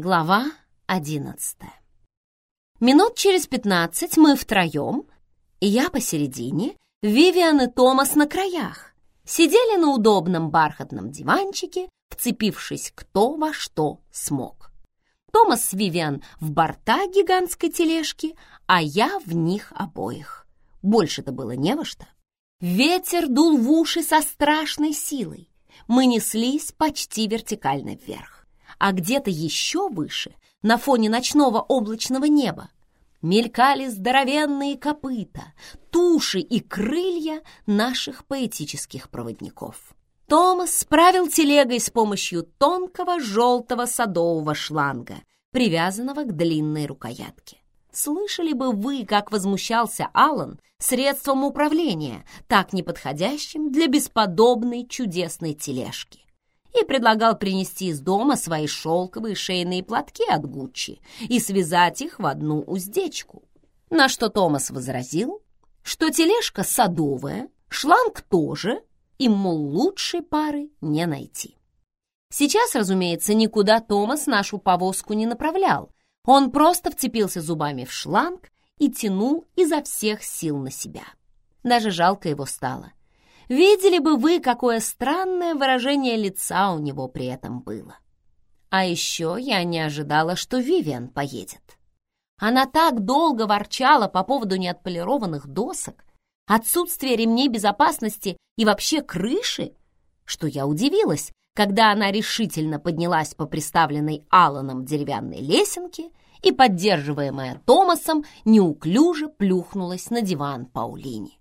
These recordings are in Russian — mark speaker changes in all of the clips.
Speaker 1: Глава одиннадцатая. Минут через пятнадцать мы втроем, я посередине, Вивиан и Томас на краях, сидели на удобном бархатном диванчике, вцепившись кто во что смог. Томас с Вивиан в борта гигантской тележки, а я в них обоих. Больше-то было не во что. Ветер дул в уши со страшной силой. Мы неслись почти вертикально вверх. А где-то еще выше, на фоне ночного облачного неба, мелькали здоровенные копыта, туши и крылья наших поэтических проводников. Томас справил телегой с помощью тонкого желтого садового шланга, привязанного к длинной рукоятке. Слышали бы вы, как возмущался Алан средством управления, так неподходящим для бесподобной чудесной тележки. И предлагал принести из дома свои шелковые шейные платки от Гуччи и связать их в одну уздечку. На что Томас возразил, что тележка садовая, шланг тоже, и, мол, лучшей пары не найти. Сейчас, разумеется, никуда Томас нашу повозку не направлял, он просто вцепился зубами в шланг и тянул изо всех сил на себя. Даже жалко его стало. Видели бы вы, какое странное выражение лица у него при этом было. А еще я не ожидала, что Вивиан поедет. Она так долго ворчала по поводу неотполированных досок, отсутствия ремней безопасности и вообще крыши, что я удивилась, когда она решительно поднялась по приставленной Алланом деревянной лесенке и, поддерживаемая Томасом, неуклюже плюхнулась на диван Паулини.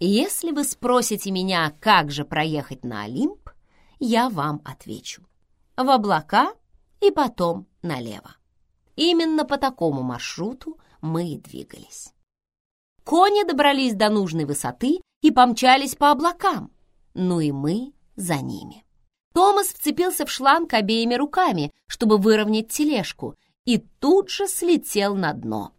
Speaker 1: Если вы спросите меня, как же проехать на Олимп, я вам отвечу. В облака и потом налево. Именно по такому маршруту мы и двигались. Кони добрались до нужной высоты и помчались по облакам, ну и мы за ними. Томас вцепился в шланг обеими руками, чтобы выровнять тележку, и тут же слетел на дно.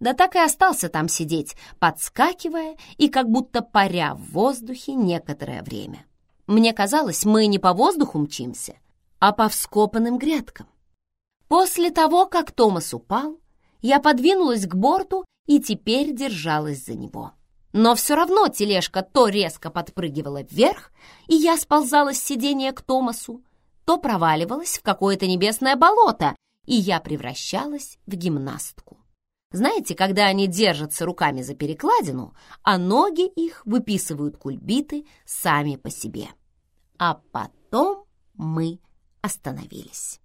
Speaker 1: Да так и остался там сидеть, подскакивая и как будто паря в воздухе некоторое время. Мне казалось, мы не по воздуху мчимся, а по вскопанным грядкам. После того, как Томас упал, я подвинулась к борту и теперь держалась за него. Но все равно тележка то резко подпрыгивала вверх, и я сползала с сиденья к Томасу, то проваливалась в какое-то небесное болото, и я превращалась в гимнастку. Знаете, когда они держатся руками за перекладину, а ноги их выписывают кульбиты сами по себе. А потом мы остановились.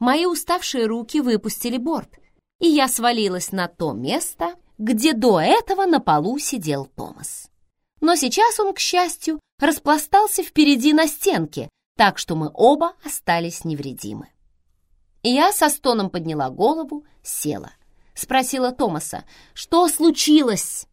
Speaker 1: Мои уставшие руки выпустили борт, и я свалилась на то место, где до этого на полу сидел Томас. Но сейчас он, к счастью, распластался впереди на стенке, так что мы оба остались невредимы. Я со стоном подняла голову, села. Спросила Томаса, что случилось?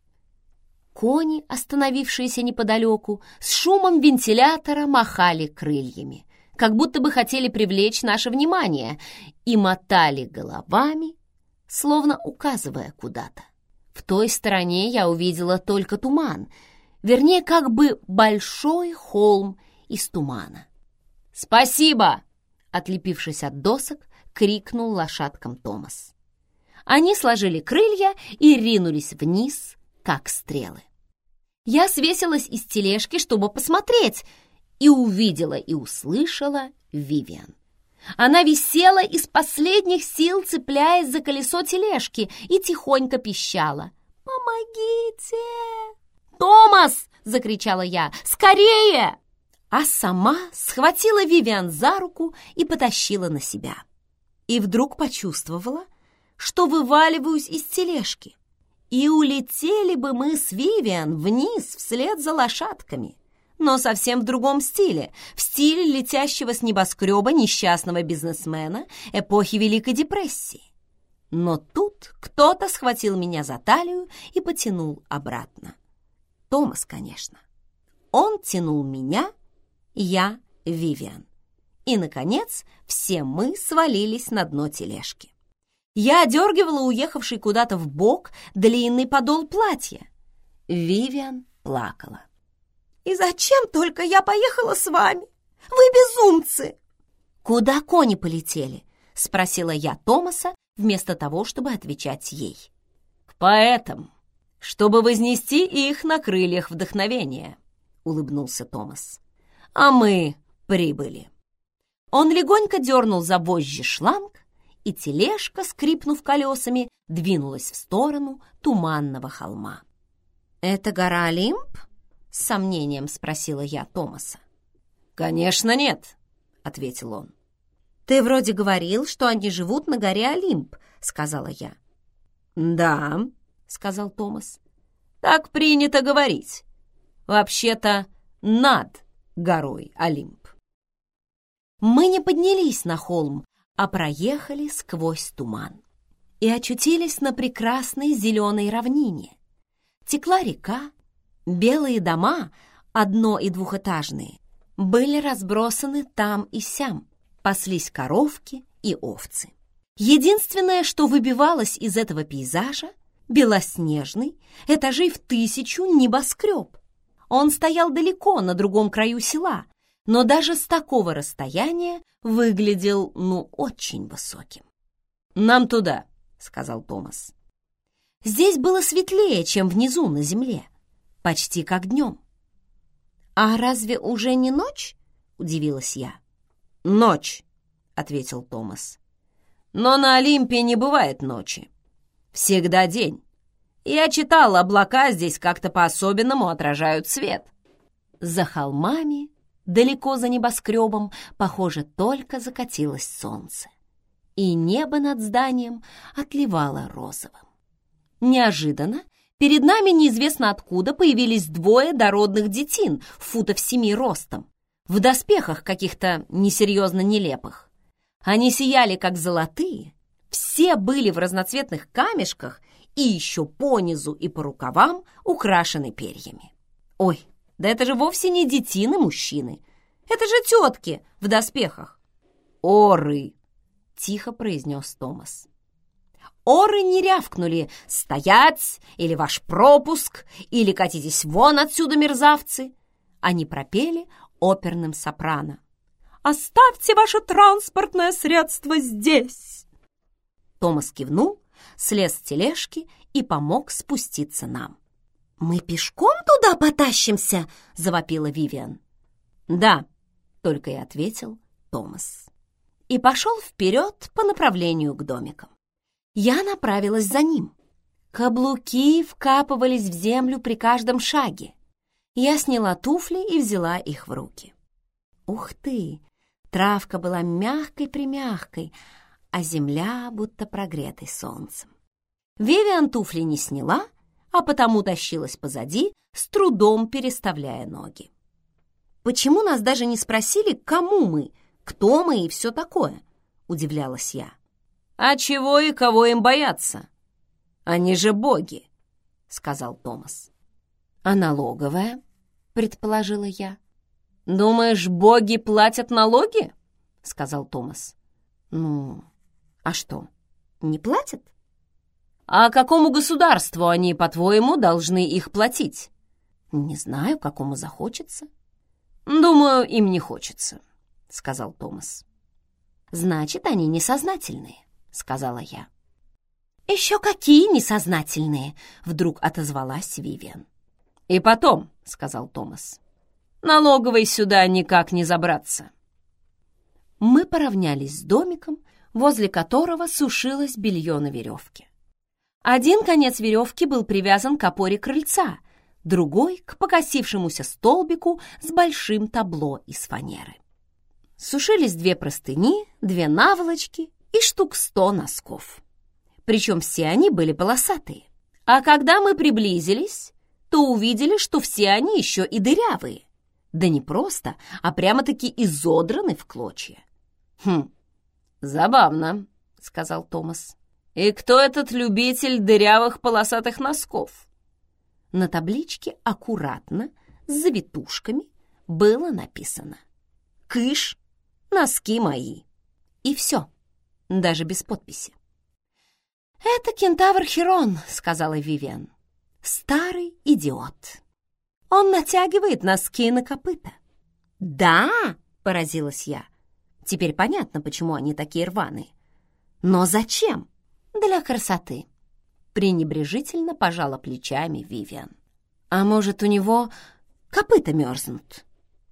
Speaker 1: Кони, остановившиеся неподалеку, с шумом вентилятора махали крыльями, как будто бы хотели привлечь наше внимание, и мотали головами, словно указывая куда-то. В той стороне я увидела только туман, вернее, как бы большой холм из тумана. «Спасибо!» Отлепившись от досок, крикнул лошадкам Томас. Они сложили крылья и ринулись вниз, как стрелы. Я свесилась из тележки, чтобы посмотреть, и увидела и услышала Вивиан. Она висела из последних сил, цепляясь за колесо тележки, и тихонько пищала. «Помогите!» «Томас!» — закричала я. «Скорее!» А сама схватила Вивиан за руку и потащила на себя. И вдруг почувствовала, что вываливаюсь из тележки. И улетели бы мы с Вивиан вниз вслед за лошадками но совсем в другом стиле, в стиле летящего с небоскреба несчастного бизнесмена эпохи Великой депрессии. Но тут кто-то схватил меня за талию и потянул обратно. Томас, конечно. Он тянул меня, я — Вивиан. И, наконец, все мы свалились на дно тележки. Я одергивала уехавший куда-то в бок длинный подол платья. Вивиан плакала. И зачем только я поехала с вами? Вы безумцы!» «Куда кони полетели?» — спросила я Томаса вместо того, чтобы отвечать ей. «К поэтам, чтобы вознести их на крыльях вдохновения», — улыбнулся Томас. «А мы прибыли». Он легонько дернул за вожжи шланг, и тележка, скрипнув колесами, двинулась в сторону туманного холма. «Это гора Олимп?» — с сомнением спросила я Томаса. «Конечно нет», — ответил он. «Ты вроде говорил, что они живут на горе Олимп», — сказала я. «Да», — сказал Томас. «Так принято говорить. Вообще-то над горой Олимп». Мы не поднялись на холм, а проехали сквозь туман и очутились на прекрасной зеленой равнине. Текла река, белые дома, одно- и двухэтажные, были разбросаны там и сям, паслись коровки и овцы. Единственное, что выбивалось из этого пейзажа, белоснежный, этажей в тысячу небоскреб. Он стоял далеко, на другом краю села, но даже с такого расстояния выглядел, ну, очень высоким. «Нам туда», — сказал Томас. Здесь было светлее, чем внизу на земле, почти как днем. «А разве уже не ночь?» — удивилась я. «Ночь», — ответил Томас. «Но на Олимпе не бывает ночи. Всегда день. Я читал, облака здесь как-то по-особенному отражают свет». За холмами, далеко за небоскребом, похоже, только закатилось солнце. И небо над зданием отливало розовым. Неожиданно перед нами неизвестно откуда появились двое дородных детин футов семи ростом, в доспехах каких-то несерьезно нелепых. Они сияли, как золотые, все были в разноцветных камешках и еще по низу и по рукавам украшены перьями. Ой, да это же вовсе не детины мужчины, это же тетки в доспехах. «Оры!» — тихо произнес Томас. Оры не рявкнули «Стоять!» или «Ваш пропуск!» или «Катитесь вон отсюда, мерзавцы!» Они пропели оперным сопрано. «Оставьте ваше транспортное средство здесь!» Томас кивнул, слез с тележки и помог спуститься нам. «Мы пешком туда потащимся?» — завопила Вивиан. «Да», — только и ответил Томас. И пошел вперед по направлению к домикам. Я направилась за ним. Каблуки вкапывались в землю при каждом шаге. Я сняла туфли и взяла их в руки. Ух ты! Травка была мягкой-примягкой, а земля будто прогретой солнцем. Вивиан туфли не сняла, а потому тащилась позади, с трудом переставляя ноги. «Почему нас даже не спросили, кому мы, кто мы и все такое?» — удивлялась я. «А чего и кого им бояться? Они же боги», — сказал Томас. «А налоговая?» — предположила я. «Думаешь, боги платят налоги?» — сказал Томас. «Ну, а что, не платят?» «А какому государству они, по-твоему, должны их платить?» «Не знаю, какому захочется». «Думаю, им не хочется», — сказал Томас. «Значит, они несознательные сказала я. «Еще какие несознательные!» — вдруг отозвалась Вивиан. «И потом», — сказал Томас, — «налоговой сюда никак не забраться». Мы поравнялись с домиком, возле которого сушилось белье на веревке. Один конец веревки был привязан к опоре крыльца, другой — к покосившемуся столбику с большим табло из фанеры. Сушились две простыни, две наволочки и штук сто носков. Причем все они были полосатые. А когда мы приблизились, то увидели, что все они еще и дырявые. Да не просто, а прямо-таки изодраны в клочья. «Хм, забавно», — сказал Томас. «И кто этот любитель дырявых полосатых носков?» На табличке аккуратно, с завитушками, было написано «Кыш, носки мои». И все даже без подписи. «Это кентавр Херон», — сказала Вивиан. «Старый идиот. Он натягивает носки на копыта». «Да!» — поразилась я. «Теперь понятно, почему они такие рваные. Но зачем? Для красоты. Пренебрежительно пожала плечами Вивиан. А может, у него копыта мерзнут,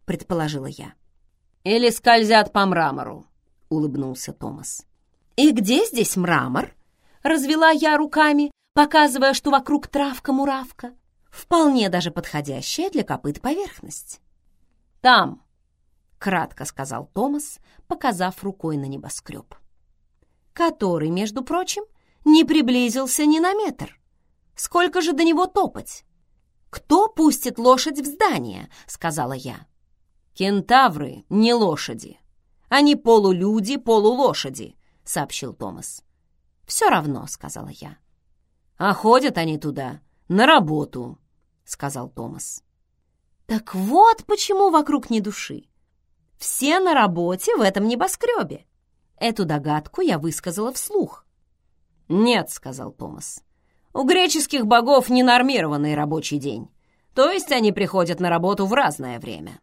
Speaker 1: предположила я. Или скользят по мрамору, улыбнулся Томас. И где здесь мрамор? Развела я руками, показывая, что вокруг травка-муравка. Вполне даже подходящая для копыт поверхность. «Там!» — кратко сказал Томас, показав рукой на небоскреб. Который, между прочим, не приблизился ни на метр. Сколько же до него топать? «Кто пустит лошадь в здание?» — сказала я. «Кентавры не лошади. Они полулюди, полулошади», — сообщил Томас. «Все равно», — сказала я. «А ходят они туда на работу», — сказал Томас. «Так вот почему вокруг ни души. Все на работе в этом небоскребе». Эту догадку я высказала вслух. «Нет», — сказал Томас. «У греческих богов ненормированный рабочий день, то есть они приходят на работу в разное время».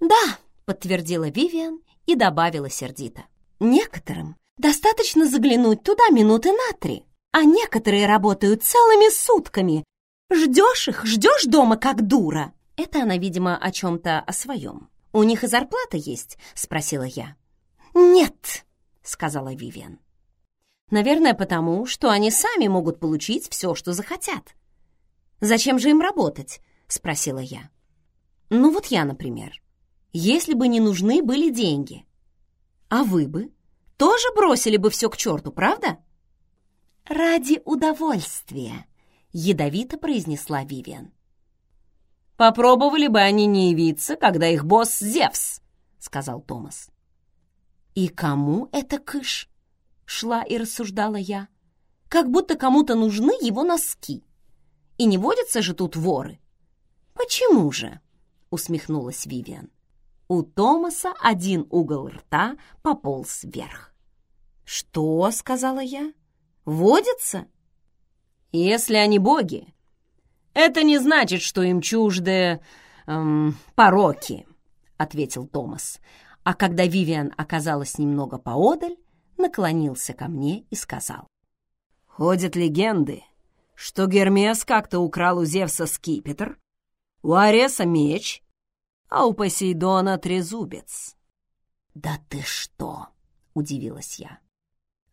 Speaker 1: «Да», — подтвердила Вивиан и добавила сердито. «Некоторым достаточно заглянуть туда минуты на три, а некоторые работают целыми сутками. Ждешь их, ждешь дома, как дура». Это она, видимо, о чем-то о своем. «У них и зарплата есть?» — спросила я. «Нет», — сказала Вивиан. «Наверное, потому, что они сами могут получить все, что захотят». «Зачем же им работать?» — спросила я. «Ну вот я, например. Если бы не нужны были деньги. А вы бы тоже бросили бы все к черту, правда?» «Ради удовольствия», — ядовито произнесла Вивиан. «Попробовали бы они не явиться, когда их босс Зевс», — сказал Томас. «И кому это кыш?» — шла и рассуждала я. «Как будто кому-то нужны его носки. И не водятся же тут воры». «Почему же?» — усмехнулась Вивиан. У Томаса один угол рта пополз вверх. «Что?» — сказала я. «Водятся?» «Если они боги, это не значит, что им чужды эм, пороки», — ответил Томас а когда Вивиан оказалась немного поодаль, наклонился ко мне и сказал. «Ходят легенды, что Гермес как-то украл у Зевса скипетр, у Ареса меч, а у Посейдона трезубец». «Да ты что!» — удивилась я.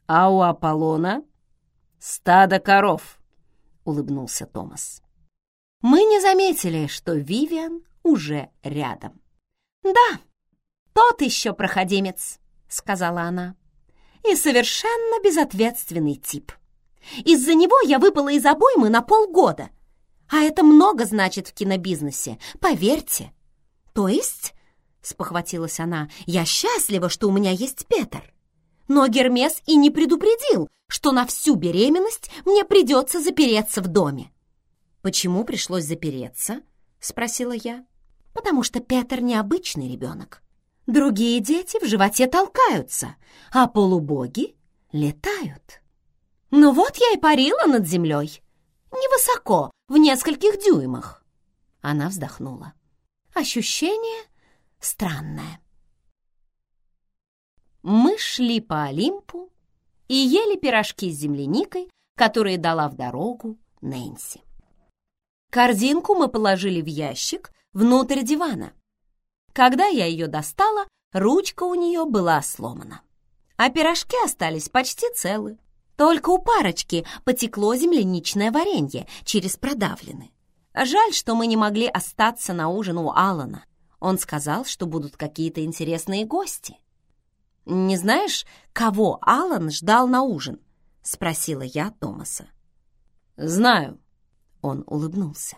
Speaker 1: «А у Аполлона стадо коров», — улыбнулся Томас. Мы не заметили, что Вивиан уже рядом. «Да, «Тот еще проходимец», — сказала она. «И совершенно безответственный тип. Из-за него я выпала из обоймы на полгода. А это много значит в кинобизнесе, поверьте». «То есть?» — спохватилась она. «Я счастлива, что у меня есть Петр. Но Гермес и не предупредил, что на всю беременность мне придется запереться в доме». «Почему пришлось запереться?» — спросила я. «Потому что Петр необычный ребенок. Другие дети в животе толкаются, а полубоги летают. Ну вот я и парила над землей. Невысоко, в нескольких дюймах. Она вздохнула. Ощущение странное. Мы шли по Олимпу и ели пирожки с земляникой, которые дала в дорогу Нэнси. Корзинку мы положили в ящик внутрь дивана, когда я ее достала, ручка у нее была сломана. А пирожки остались почти целы. Только у парочки потекло земляничное варенье через продавлены. Жаль, что мы не могли остаться на ужин у Алана. Он сказал, что будут какие-то интересные гости. «Не знаешь, кого Алан ждал на ужин?» — спросила я Томаса. «Знаю», — он улыбнулся.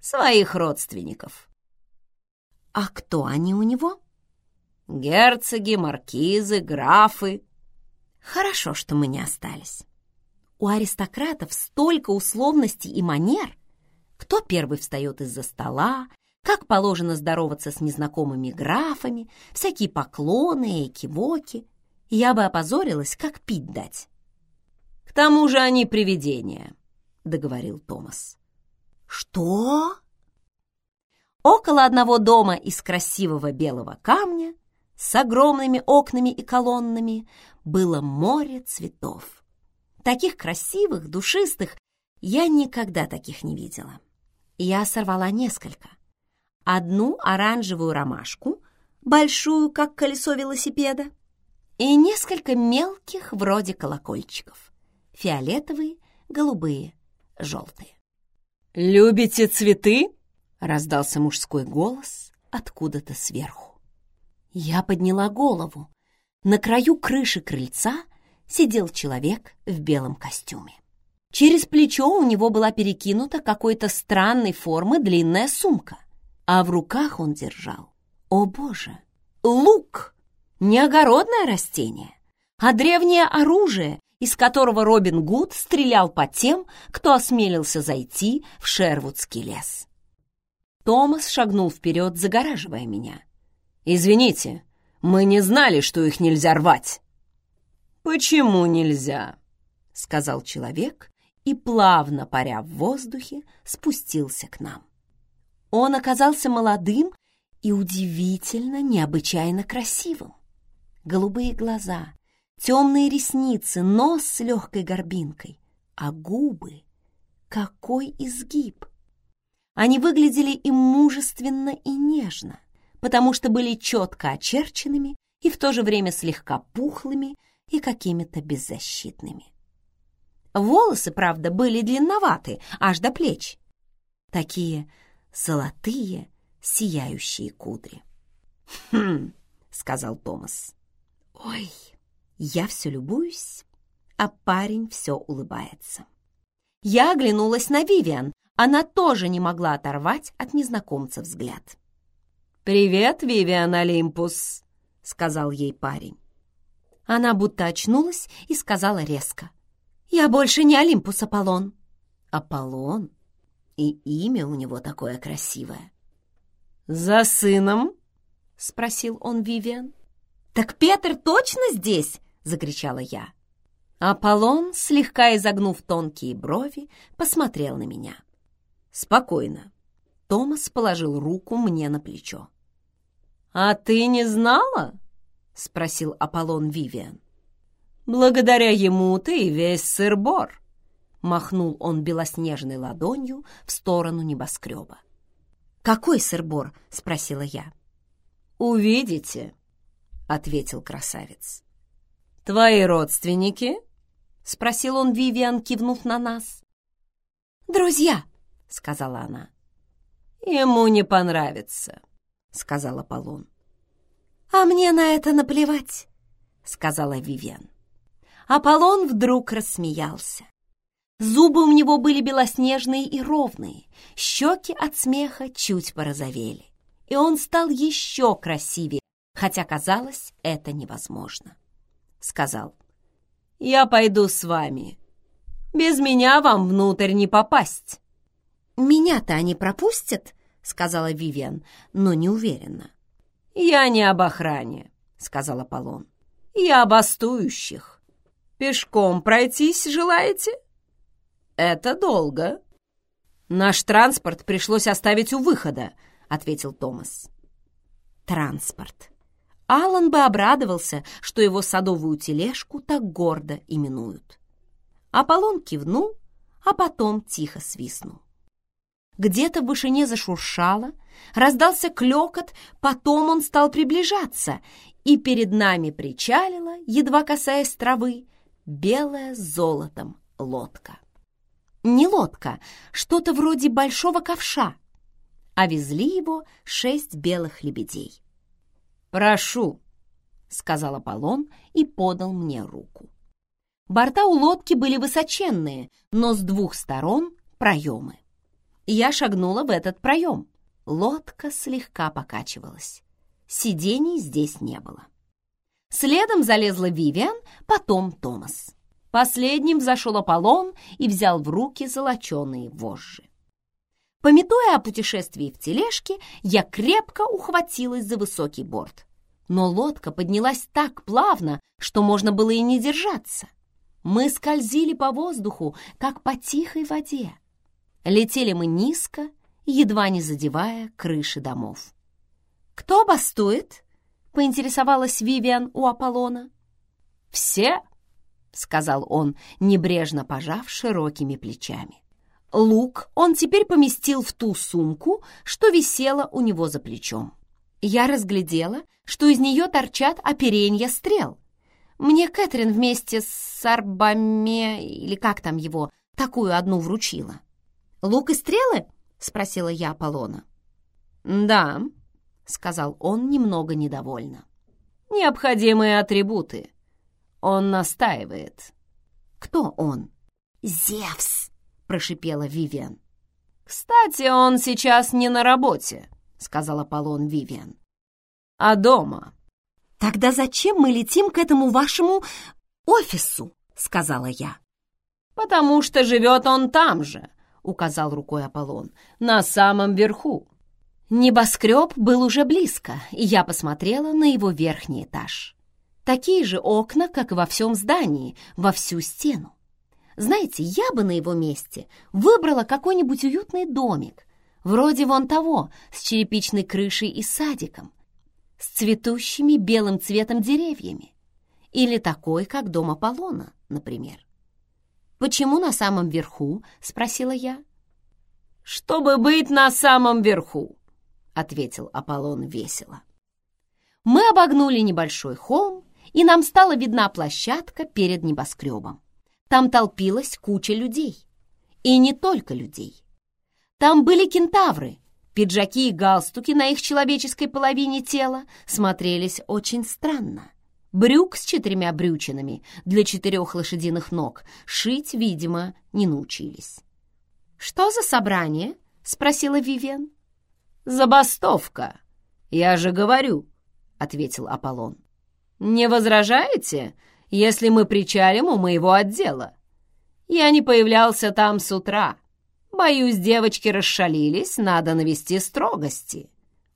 Speaker 1: «Своих родственников». А кто они у него? Герцоги, маркизы, графы. Хорошо, что мы не остались. У аристократов столько условностей и манер. Кто первый встает из-за стола, как положено здороваться с незнакомыми графами, всякие поклоны и кивоки. Я бы опозорилась, как пить дать. «К тому же они привидения», — договорил Томас. «Что?» Около одного дома из красивого белого камня с огромными окнами и колоннами, было море цветов. Таких красивых, душистых, я никогда таких не видела. Я сорвала несколько. Одну оранжевую ромашку, большую, как колесо велосипеда, и несколько мелких, вроде колокольчиков. Фиолетовые, голубые, желтые.
Speaker 2: «Любите цветы?»
Speaker 1: — раздался мужской голос откуда-то сверху. Я подняла голову. На краю крыши крыльца сидел человек в белом костюме. Через плечо у него была перекинута какой-то странной формы длинная сумка, а в руках он держал, о боже, лук! Не огородное растение, а древнее оружие, из которого Робин Гуд стрелял по тем, кто осмелился зайти в Шервудский лес. Томас шагнул вперед, загораживая меня.
Speaker 2: «Извините, мы не знали, что их нельзя рвать».
Speaker 1: «Почему нельзя?» — сказал человек и, плавно паря в воздухе, спустился к нам. Он оказался молодым и удивительно необычайно красивым. Голубые глаза, темные ресницы, нос с легкой горбинкой, а губы — какой изгиб! Они выглядели и мужественно, и нежно, потому что были четко очерченными и в то же время слегка пухлыми и какими-то беззащитными. Волосы, правда, были длинноваты, аж до плеч. Такие золотые, сияющие кудри. «Хм», — сказал Томас. «Ой, я все любуюсь, а парень все улыбается». Я оглянулась на Вивиан, она тоже не могла оторвать от незнакомца взгляд.
Speaker 2: «Привет, Вивиан Олимпус», — сказал ей парень.
Speaker 1: Она будто очнулась и сказала резко. «Я больше не Олимпус Аполлон». «Аполлон? И имя у него такое красивое».
Speaker 2: «За сыном?»
Speaker 1: — спросил он Вивиан. «Так Петр точно здесь?» — закричала я. Аполлон, слегка изогнув тонкие брови, посмотрел на меня. «Спокойно». Томас положил руку мне на плечо.
Speaker 2: «А ты не знала?» — спросил Аполлон Вивиан. «Благодаря ему ты и весь сыр-бор», — махнул он белоснежной ладонью в сторону небоскреба.
Speaker 1: «Какой сыр-бор?» — спросила я.
Speaker 2: «Увидите», — ответил красавец. «Твои родственники?» — спросил он Вивиан, кивнув на нас.
Speaker 1: «Друзья», — сказала она.
Speaker 2: «Ему не понравится», — сказал Аполлон.
Speaker 1: «А мне на это наплевать», — сказала Вивиан. Аполлон вдруг рассмеялся. Зубы у него были белоснежные и ровные, щеки от смеха чуть порозовели. И он стал еще красивее, хотя казалось, это невозможно. Сказал, «Я пойду с вами. Без меня вам внутрь не попасть». «Меня-то они пропустят?» — сказала Вивиан, но не уверенно.
Speaker 2: «Я не об охране», — сказал Аполлон. «Я об остующих. Пешком пройтись желаете?» «Это долго». «Наш транспорт пришлось оставить у выхода», — ответил Томас.
Speaker 1: «Транспорт». Алан бы обрадовался, что его садовую тележку так гордо именуют. Аполлон кивнул, а потом тихо свистнул. Где-то в вышине зашуршало, раздался клекот, потом он стал приближаться, и перед нами причалила, едва касаясь травы, белая с золотом лодка. Не лодка, что-то вроде большого ковша, а везли его шесть белых лебедей.
Speaker 2: «Прошу», — сказал Аполлон и подал мне руку.
Speaker 1: Борта у лодки были высоченные, но с двух сторон проемы. Я шагнула в этот проем. Лодка слегка покачивалась. Сидений здесь не было. Следом залезла Вивиан, потом Томас. Последним зашел Аполлон и взял в руки золоченые вожжи. Пометуя о путешествии в тележке, я крепко ухватилась за высокий борт. Но лодка поднялась так плавно, что можно было и не держаться. Мы скользили по воздуху, как по тихой воде. Летели мы низко, едва не задевая крыши домов. «Кто бастует?» —— поинтересовалась Вивиан у Аполлона.
Speaker 2: «Все?» — сказал он, небрежно пожав широкими плечами.
Speaker 1: Лук он теперь поместил в ту сумку, что висела у него за плечом. Я разглядела, что из нее торчат оперенья стрел. Мне Кэтрин вместе с Арбаме, или как там его, такую одну вручила. «Лук и стрелы?» — спросила я Аполлона.
Speaker 2: «Да», — сказал он немного недовольно. «Необходимые атрибуты. Он настаивает».
Speaker 1: «Кто он?» «Зевс!» — прошипела Вивиан.
Speaker 2: «Кстати, он сейчас не на работе», — сказал Аполлон Вивиан. «А дома».
Speaker 1: «Тогда зачем мы летим к этому вашему офису?» — сказала я.
Speaker 2: «Потому что живет он там же», — указал рукой Аполлон, — «на самом верху».
Speaker 1: Небоскреб был уже близко, и я посмотрела на его верхний этаж. Такие же окна, как и во всем здании, во всю стену. Знаете, я бы на его месте выбрала какой-нибудь уютный домик, вроде вон того, с черепичной крышей и садиком, с цветущими белым цветом деревьями, или такой, как дом Аполлона, например. «Почему на самом верху?» — спросила я.
Speaker 2: «Чтобы быть на самом верху», — ответил Аполлон весело.
Speaker 1: Мы обогнули небольшой холм, и нам стала видна площадка перед небоскребом. Там толпилась куча людей. И не только людей. Там были кентавры. Пиджаки и галстуки на их человеческой половине тела смотрелись очень странно. Брюк с четырьмя брючинами для четырех лошадиных ног шить, видимо, не научились. «Что за собрание?» — спросила Вивиан.
Speaker 2: «Забастовка, я же говорю», — ответил Аполлон. «Не возражаете, если мы причалим у моего отдела? Я не появлялся там с утра. Боюсь, девочки расшалились, надо навести строгости».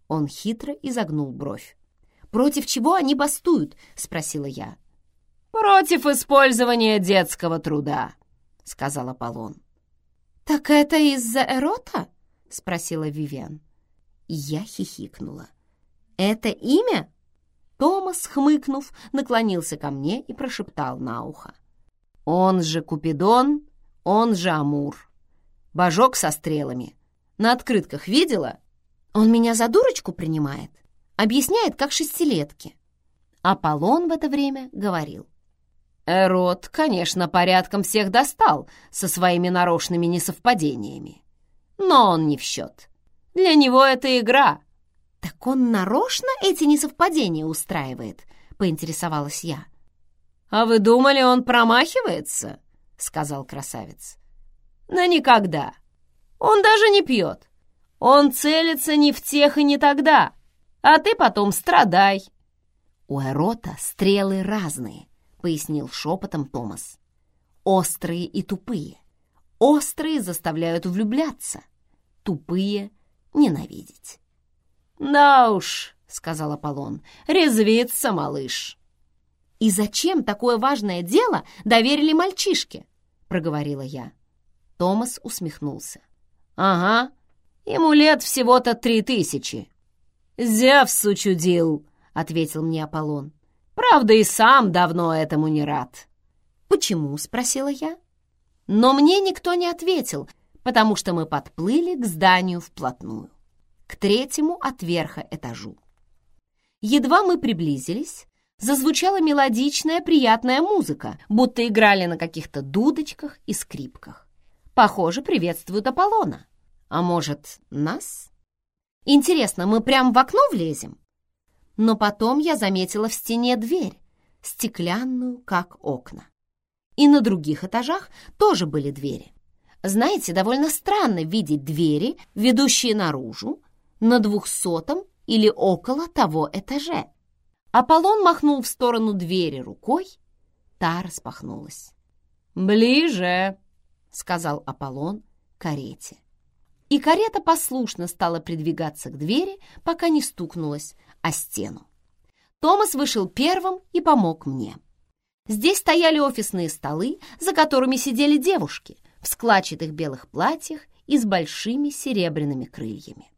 Speaker 1: Он хитро изогнул бровь. «Против чего они бастуют?» — спросила я.
Speaker 2: «Против использования детского труда», — сказал Аполлон.
Speaker 1: «Так это из-за Эрота?» — спросила Вивиан. Я хихикнула. «Это имя?» Томас, хмыкнув, наклонился ко мне и прошептал на ухо.
Speaker 2: «Он же Купидон, он же Амур. Божок со стрелами. На открытках видела?»
Speaker 1: «Он меня за дурочку принимает?» Объясняет, как шестилетки. Аполлон в это время говорил.
Speaker 2: Эрот, конечно, порядком всех достал со своими нарочными несовпадениями. Но он не в счет. Для него это игра.
Speaker 1: Так он нарочно эти несовпадения устраивает, поинтересовалась я.
Speaker 2: А вы думали, он промахивается? Сказал красавец. Да никогда. Он даже не пьет. Он целится не в тех и не тогда а ты потом страдай».
Speaker 1: «У Эрота стрелы разные», — пояснил шепотом Томас. «Острые и тупые. Острые заставляют влюбляться, тупые — ненавидеть».
Speaker 2: «Да уж», — сказал Аполлон, — «резвится малыш».
Speaker 1: «И зачем такое важное дело доверили мальчишке?» — проговорила я. Томас усмехнулся.
Speaker 2: «Ага, ему лет всего-то три тысячи. «Зевс учудил», — ответил мне Аполлон. «Правда, и сам давно этому не рад».
Speaker 1: «Почему?» — спросила я. Но мне никто не ответил, потому что мы подплыли к зданию вплотную, к третьему от верха этажу. Едва мы приблизились, зазвучала мелодичная приятная музыка, будто играли на каких-то дудочках и скрипках. Похоже, приветствуют Аполлона. А может, нас? Интересно, мы прям в окно влезем? Но потом я заметила в стене дверь, стеклянную, как окна. И на других этажах тоже были двери. Знаете, довольно странно видеть двери, ведущие наружу, на двухсотом или около того этаже. Аполлон махнул в сторону двери рукой, та распахнулась.
Speaker 2: «Ближе!» — сказал Аполлон карете
Speaker 1: и карета послушно стала придвигаться к двери, пока не стукнулась о стену. Томас вышел первым и помог мне. Здесь стояли офисные столы, за которыми сидели девушки в складчатых белых платьях и с большими серебряными крыльями.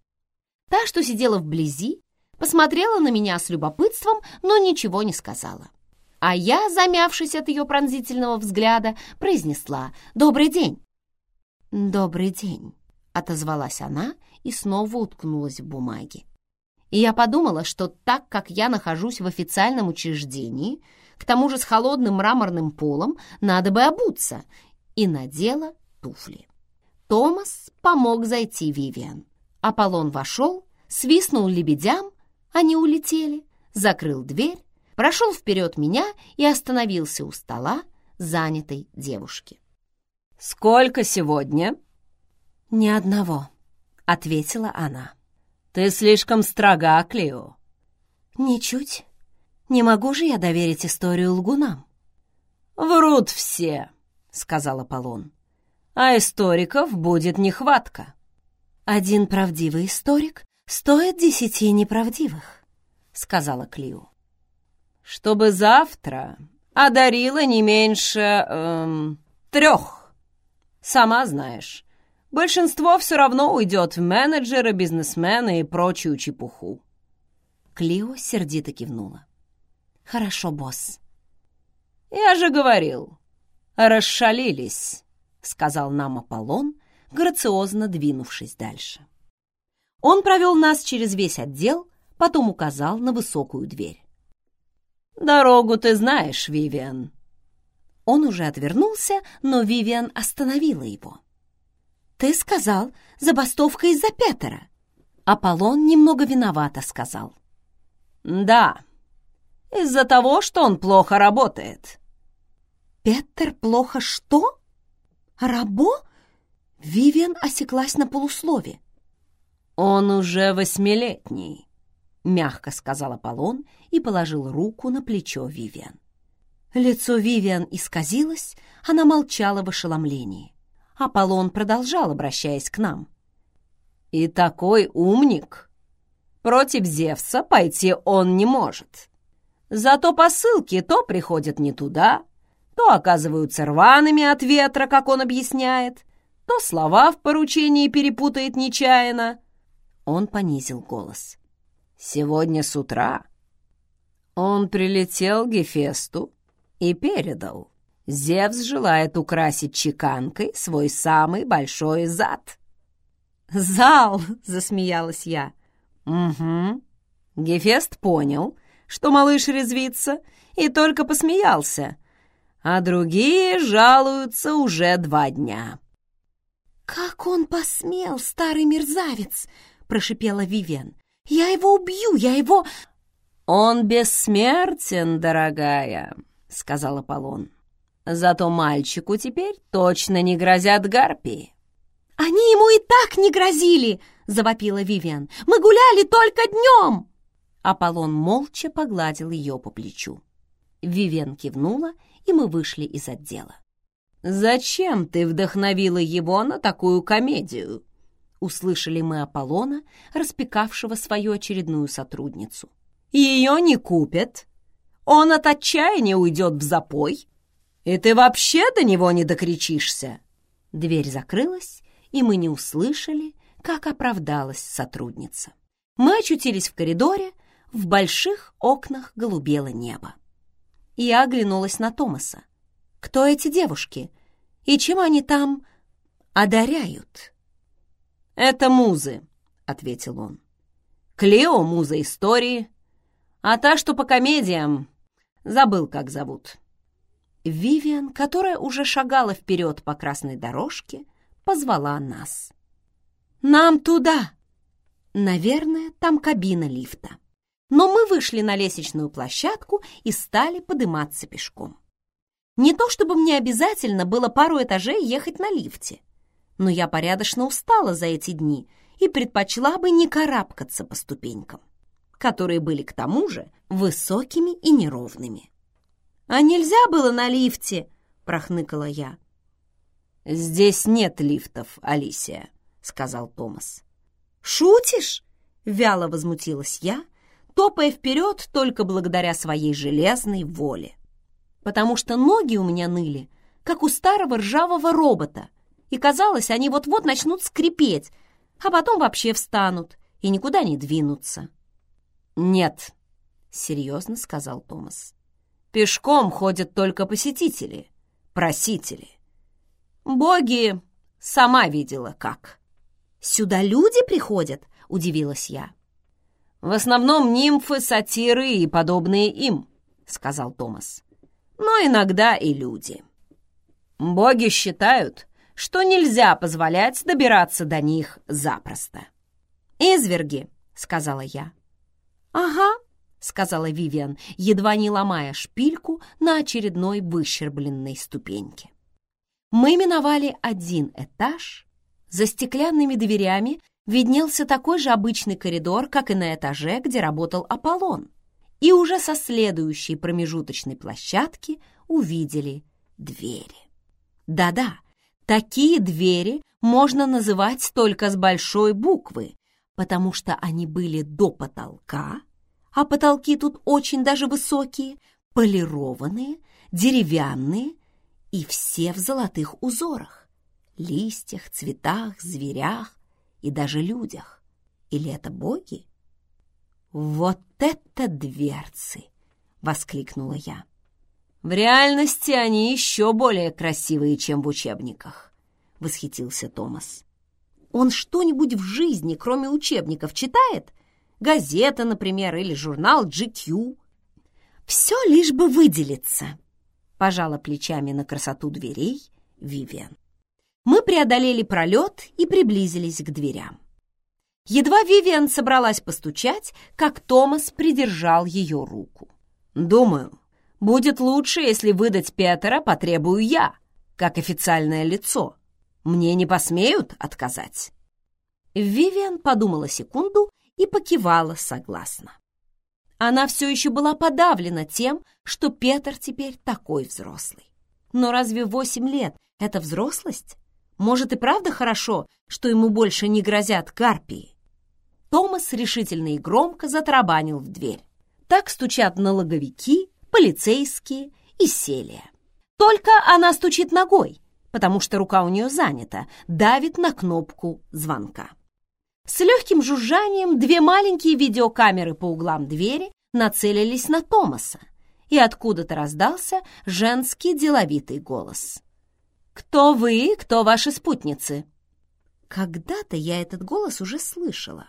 Speaker 1: Та, что сидела вблизи, посмотрела на меня с любопытством, но ничего не сказала. А я, замявшись от ее пронзительного взгляда, произнесла «Добрый день». «Добрый день», — отозвалась она и снова уткнулась в бумаги. И я подумала, что так как я нахожусь в официальном учреждении, к тому же с холодным мраморным полом, надо бы обуться, и надела туфли. Томас помог зайти Вивиан. Аполлон вошел, свистнул лебедям, они улетели, закрыл дверь, прошел вперед меня и остановился у стола занятой девушки.
Speaker 2: «Сколько сегодня?»
Speaker 1: «Ни одного», — ответила она.
Speaker 2: «Ты слишком строга, Клео».
Speaker 1: «Ничуть. Не могу же я доверить историю лгунам».
Speaker 2: «Врут все», — сказал Аполлон. «А историков будет нехватка».
Speaker 1: «Один правдивый историк стоит десяти неправдивых», — сказала Клио.
Speaker 2: «Чтобы завтра одарила не меньше эм, трех. Сама знаешь, большинство все равно уйдет в менеджеры, бизнесмены и прочую чепуху».
Speaker 1: Клио сердито кивнула. «Хорошо, босс».
Speaker 2: «Я же говорил, расшалились», — сказал нам Аполлон, грациозно двинувшись дальше. Он провел нас через весь отдел, потом указал на высокую дверь. «Дорогу ты знаешь, Вивиан».
Speaker 1: Он уже отвернулся, но Вивиан остановила его. «Ты сказал, забастовка из-за Петера». Аполлон немного виновато сказал.
Speaker 2: «Да, из-за того, что он плохо работает».
Speaker 1: «Петер плохо что? Рабо?» Вивиан осеклась на полуслове.
Speaker 2: «Он уже восьмилетний», — мягко сказал Аполлон и положил руку на плечо Вивиан.
Speaker 1: Лицо Вивиан исказилось, она молчала в ошеломлении. Аполлон продолжал, обращаясь к нам.
Speaker 2: «И такой умник! Против Зевса пойти он не может. Зато посылки то приходят не туда, то оказываются рваными от ветра, как он объясняет, то слова в поручении перепутает нечаянно. Он понизил голос. Сегодня с утра он прилетел к Гефесту и передал. Зевс желает украсить чеканкой свой самый большой зад.
Speaker 1: «Зал!» — засмеялась я.
Speaker 2: «Угу». Гефест понял, что малыш резвится, и только посмеялся, а другие жалуются уже два дня.
Speaker 1: «Как он посмел, старый мерзавец!» — прошипела Вивен. «Я его убью, я его...»
Speaker 2: «Он бессмертен, дорогая», — сказал Аполлон. «Зато мальчику теперь точно не грозят гарпии».
Speaker 1: «Они ему и так не грозили!» — завопила Вивиан. «Мы гуляли только днем!» Аполлон молча погладил ее по плечу. Вивен кивнула, и мы вышли из отдела.
Speaker 2: «Зачем ты вдохновила его на такую комедию?» Услышали мы Аполлона, распекавшего свою очередную сотрудницу. «Ее не купят. Он от отчаяния уйдет в запой. И ты вообще до него не докричишься!»
Speaker 1: Дверь закрылась, и мы не услышали, как оправдалась сотрудница. Мы очутились в коридоре, в больших окнах голубело небо. Я оглянулась на Томаса. Кто эти девушки? И чем они там одаряют?
Speaker 2: «Это музы», — ответил он. «Клео — муза истории, а та, что по комедиям, забыл, как зовут».
Speaker 1: Вивиан, которая уже шагала вперед по красной дорожке, позвала нас. «Нам туда!» Наверное, там кабина лифта. Но мы вышли на лестничную площадку и стали подниматься пешком. Не то чтобы мне обязательно было пару этажей ехать на лифте, но я порядочно устала за эти дни и предпочла бы не карабкаться по ступенькам, которые были к тому же высокими и неровными. «А нельзя было на лифте?» — прохныкала я.
Speaker 2: «Здесь нет лифтов, Алисия», — сказал Томас.
Speaker 1: «Шутишь?» — вяло возмутилась я, топая вперед только благодаря своей железной воле потому что ноги у меня ныли, как у старого ржавого робота, и казалось, они вот-вот начнут скрипеть, а потом вообще встанут и никуда не двинутся.
Speaker 2: «Нет», — серьезно сказал Томас. «Пешком ходят только посетители, просители. Боги сама видела как».
Speaker 1: «Сюда люди приходят?» — удивилась я.
Speaker 2: «В основном нимфы, сатиры и подобные им», — сказал Томас. «Но иногда и люди. Боги считают, что нельзя позволять добираться до них запросто».
Speaker 1: «Изверги», — сказала я.
Speaker 2: «Ага», — сказала Вивиан, едва не ломая шпильку на очередной выщербленной ступеньке. Мы миновали один этаж. За стеклянными дверями виднелся такой же обычный коридор, как и на этаже, где работал Аполлон. И уже со следующей промежуточной площадки увидели двери. Да-да, такие двери можно называть только с большой буквы, потому что они были до потолка, а потолки тут очень даже высокие, полированные, деревянные и все в золотых узорах, листьях, цветах, зверях и даже людях. Или это боги? «Вот это дверцы!» — воскликнула я. «В реальности они еще более красивые, чем в учебниках», — восхитился Томас. Он что-нибудь в жизни, кроме учебников, читает? Газета, например, или журнал GQ? Все лишь бы выделиться, пожала плечами на красоту дверей Вивиан. Мы преодолели пролет и приблизились к дверям. Едва Вивиан собралась постучать, как Томас придержал ее руку. «Думаю, будет лучше, если выдать Петера потребую я, как официальное лицо», мне не посмеют отказать». Вивиан подумала секунду и покивала согласно. Она все еще была подавлена тем, что Петр теперь такой взрослый. Но разве восемь лет — это взрослость? Может и правда хорошо, что ему больше не грозят карпии? Томас решительно и громко затарабанил в дверь. Так стучат налоговики, полицейские и селия. Только она стучит ногой, потому что рука у нее занята, давит на кнопку звонка. С легким жужжанием две маленькие видеокамеры по углам двери нацелились на Томаса, и откуда-то раздался женский деловитый голос. «Кто вы, кто ваши спутницы?» Когда-то я этот голос уже слышала.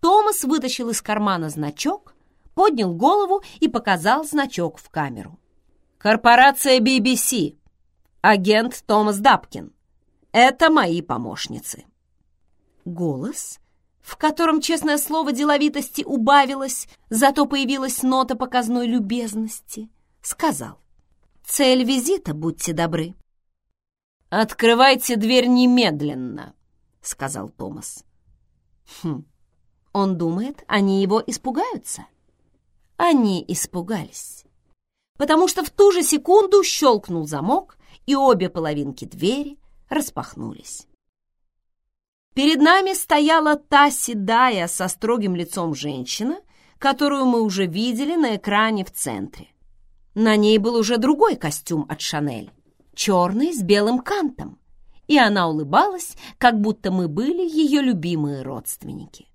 Speaker 2: Томас вытащил из кармана значок, поднял голову и показал значок в камеру. «Корпорация BBC», агент Томас Дапкин. Это мои помощницы». Голос, в котором, честное слово, деловитости убавилось, зато появилась нота показной любезности, сказал. «Цель визита, будьте добры». «Открывайте дверь немедленно», — сказал Томас. «Хм, он думает, они его испугаются?» Они испугались, потому что в ту же секунду щелкнул замок, и обе половинки двери распахнулись. Перед нами стояла та седая со строгим лицом женщина, которую мы уже видели на экране в центре. На ней был уже другой костюм от Шанель, черный с белым кантом, и она улыбалась, как будто мы были ее любимые родственники.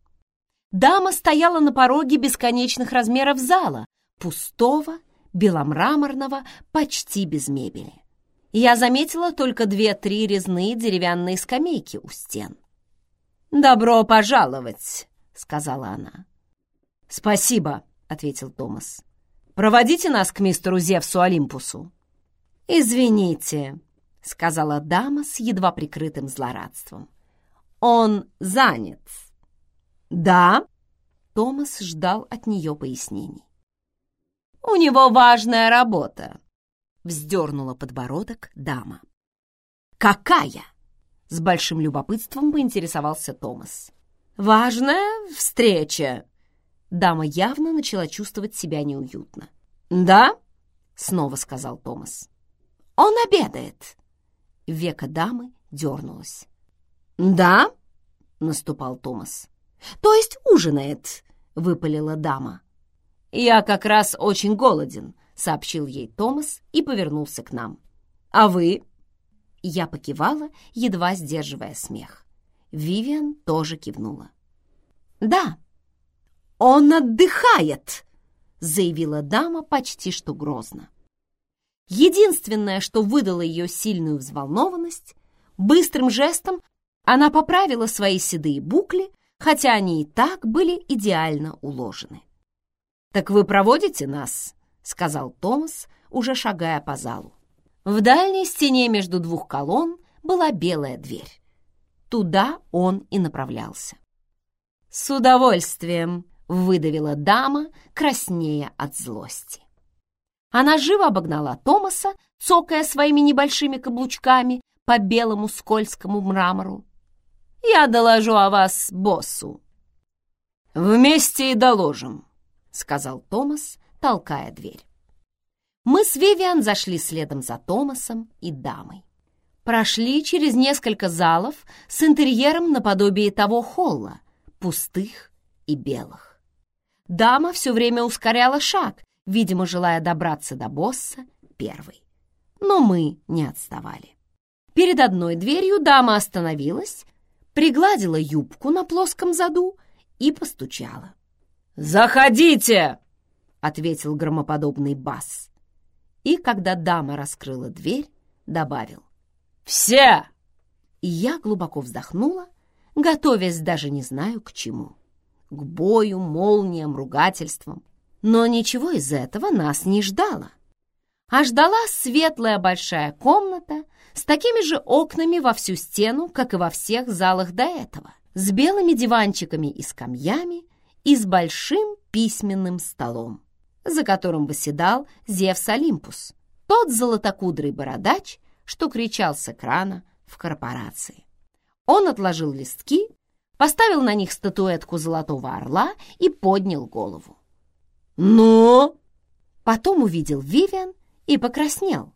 Speaker 2: Дама стояла на пороге бесконечных размеров зала, пустого, беломраморного, почти без мебели я заметила только две-три резные деревянные скамейки у стен. «Добро пожаловать!» — сказала она. «Спасибо», — ответил Томас. «Проводите нас к мистеру Зевсу Олимпусу». «Извините», — сказала дама с едва прикрытым злорадством. «Он занят». «Да?» — Томас ждал от нее пояснений. «У него важная работа», вздернула подбородок дама. «Какая?» — с большим любопытством поинтересовался Томас. «Важная встреча!» Дама явно начала чувствовать себя неуютно. «Да?» — снова сказал Томас. «Он обедает!» Века дамы дернулась. «Да?» — наступал Томас. «То есть ужинает?» — выпалила дама. «Я как раз очень голоден», — сообщил ей Томас и повернулся к нам. «А вы?» Я покивала, едва сдерживая смех. Вивиан тоже кивнула. «Да, «Он отдыхает!» — заявила дама почти что грозно. Единственное, что выдало ее сильную взволнованность, быстрым жестом она поправила свои седые букли, хотя они и так были идеально уложены. «Так вы проводите нас?» — сказал Томас, уже шагая по залу. В дальней стене между двух колонн была белая дверь. Туда он и направлялся. «С удовольствием!» — выдавила дама, краснея от злости. Она живо обогнала Томаса, цокая своими небольшими каблучками по белому скользкому мрамору. «Я доложу о вас боссу». «Вместе и доложим», — сказал Томас, толкая дверь. Мы с Вивиан зашли следом за Томасом и дамой. Прошли через несколько залов с интерьером наподобие того холла, пустых и белых. Дама все время ускоряла шаг, видимо, желая добраться до босса первой. Но мы не отставали. Перед одной дверью дама остановилась, пригладила юбку на плоском заду и постучала. «Заходите!» — ответил громоподобный бас. И когда дама раскрыла дверь, добавил. «Все!» И я глубоко вздохнула, готовясь даже не знаю к чему. К бою, молниям, ругательствам. Но ничего из этого нас не ждало. А ждала светлая большая комната с такими же окнами во всю стену, как и во всех залах до этого, с белыми диванчиками и скамьями и с большим письменным столом, за которым восседал Зевс Олимпус, тот золотокудрый бородач, что кричал с экрана в корпорации. Он отложил листки, поставил на них статуэтку золотого орла и поднял голову. «Ну?» Потом увидел Вивиан и покраснел,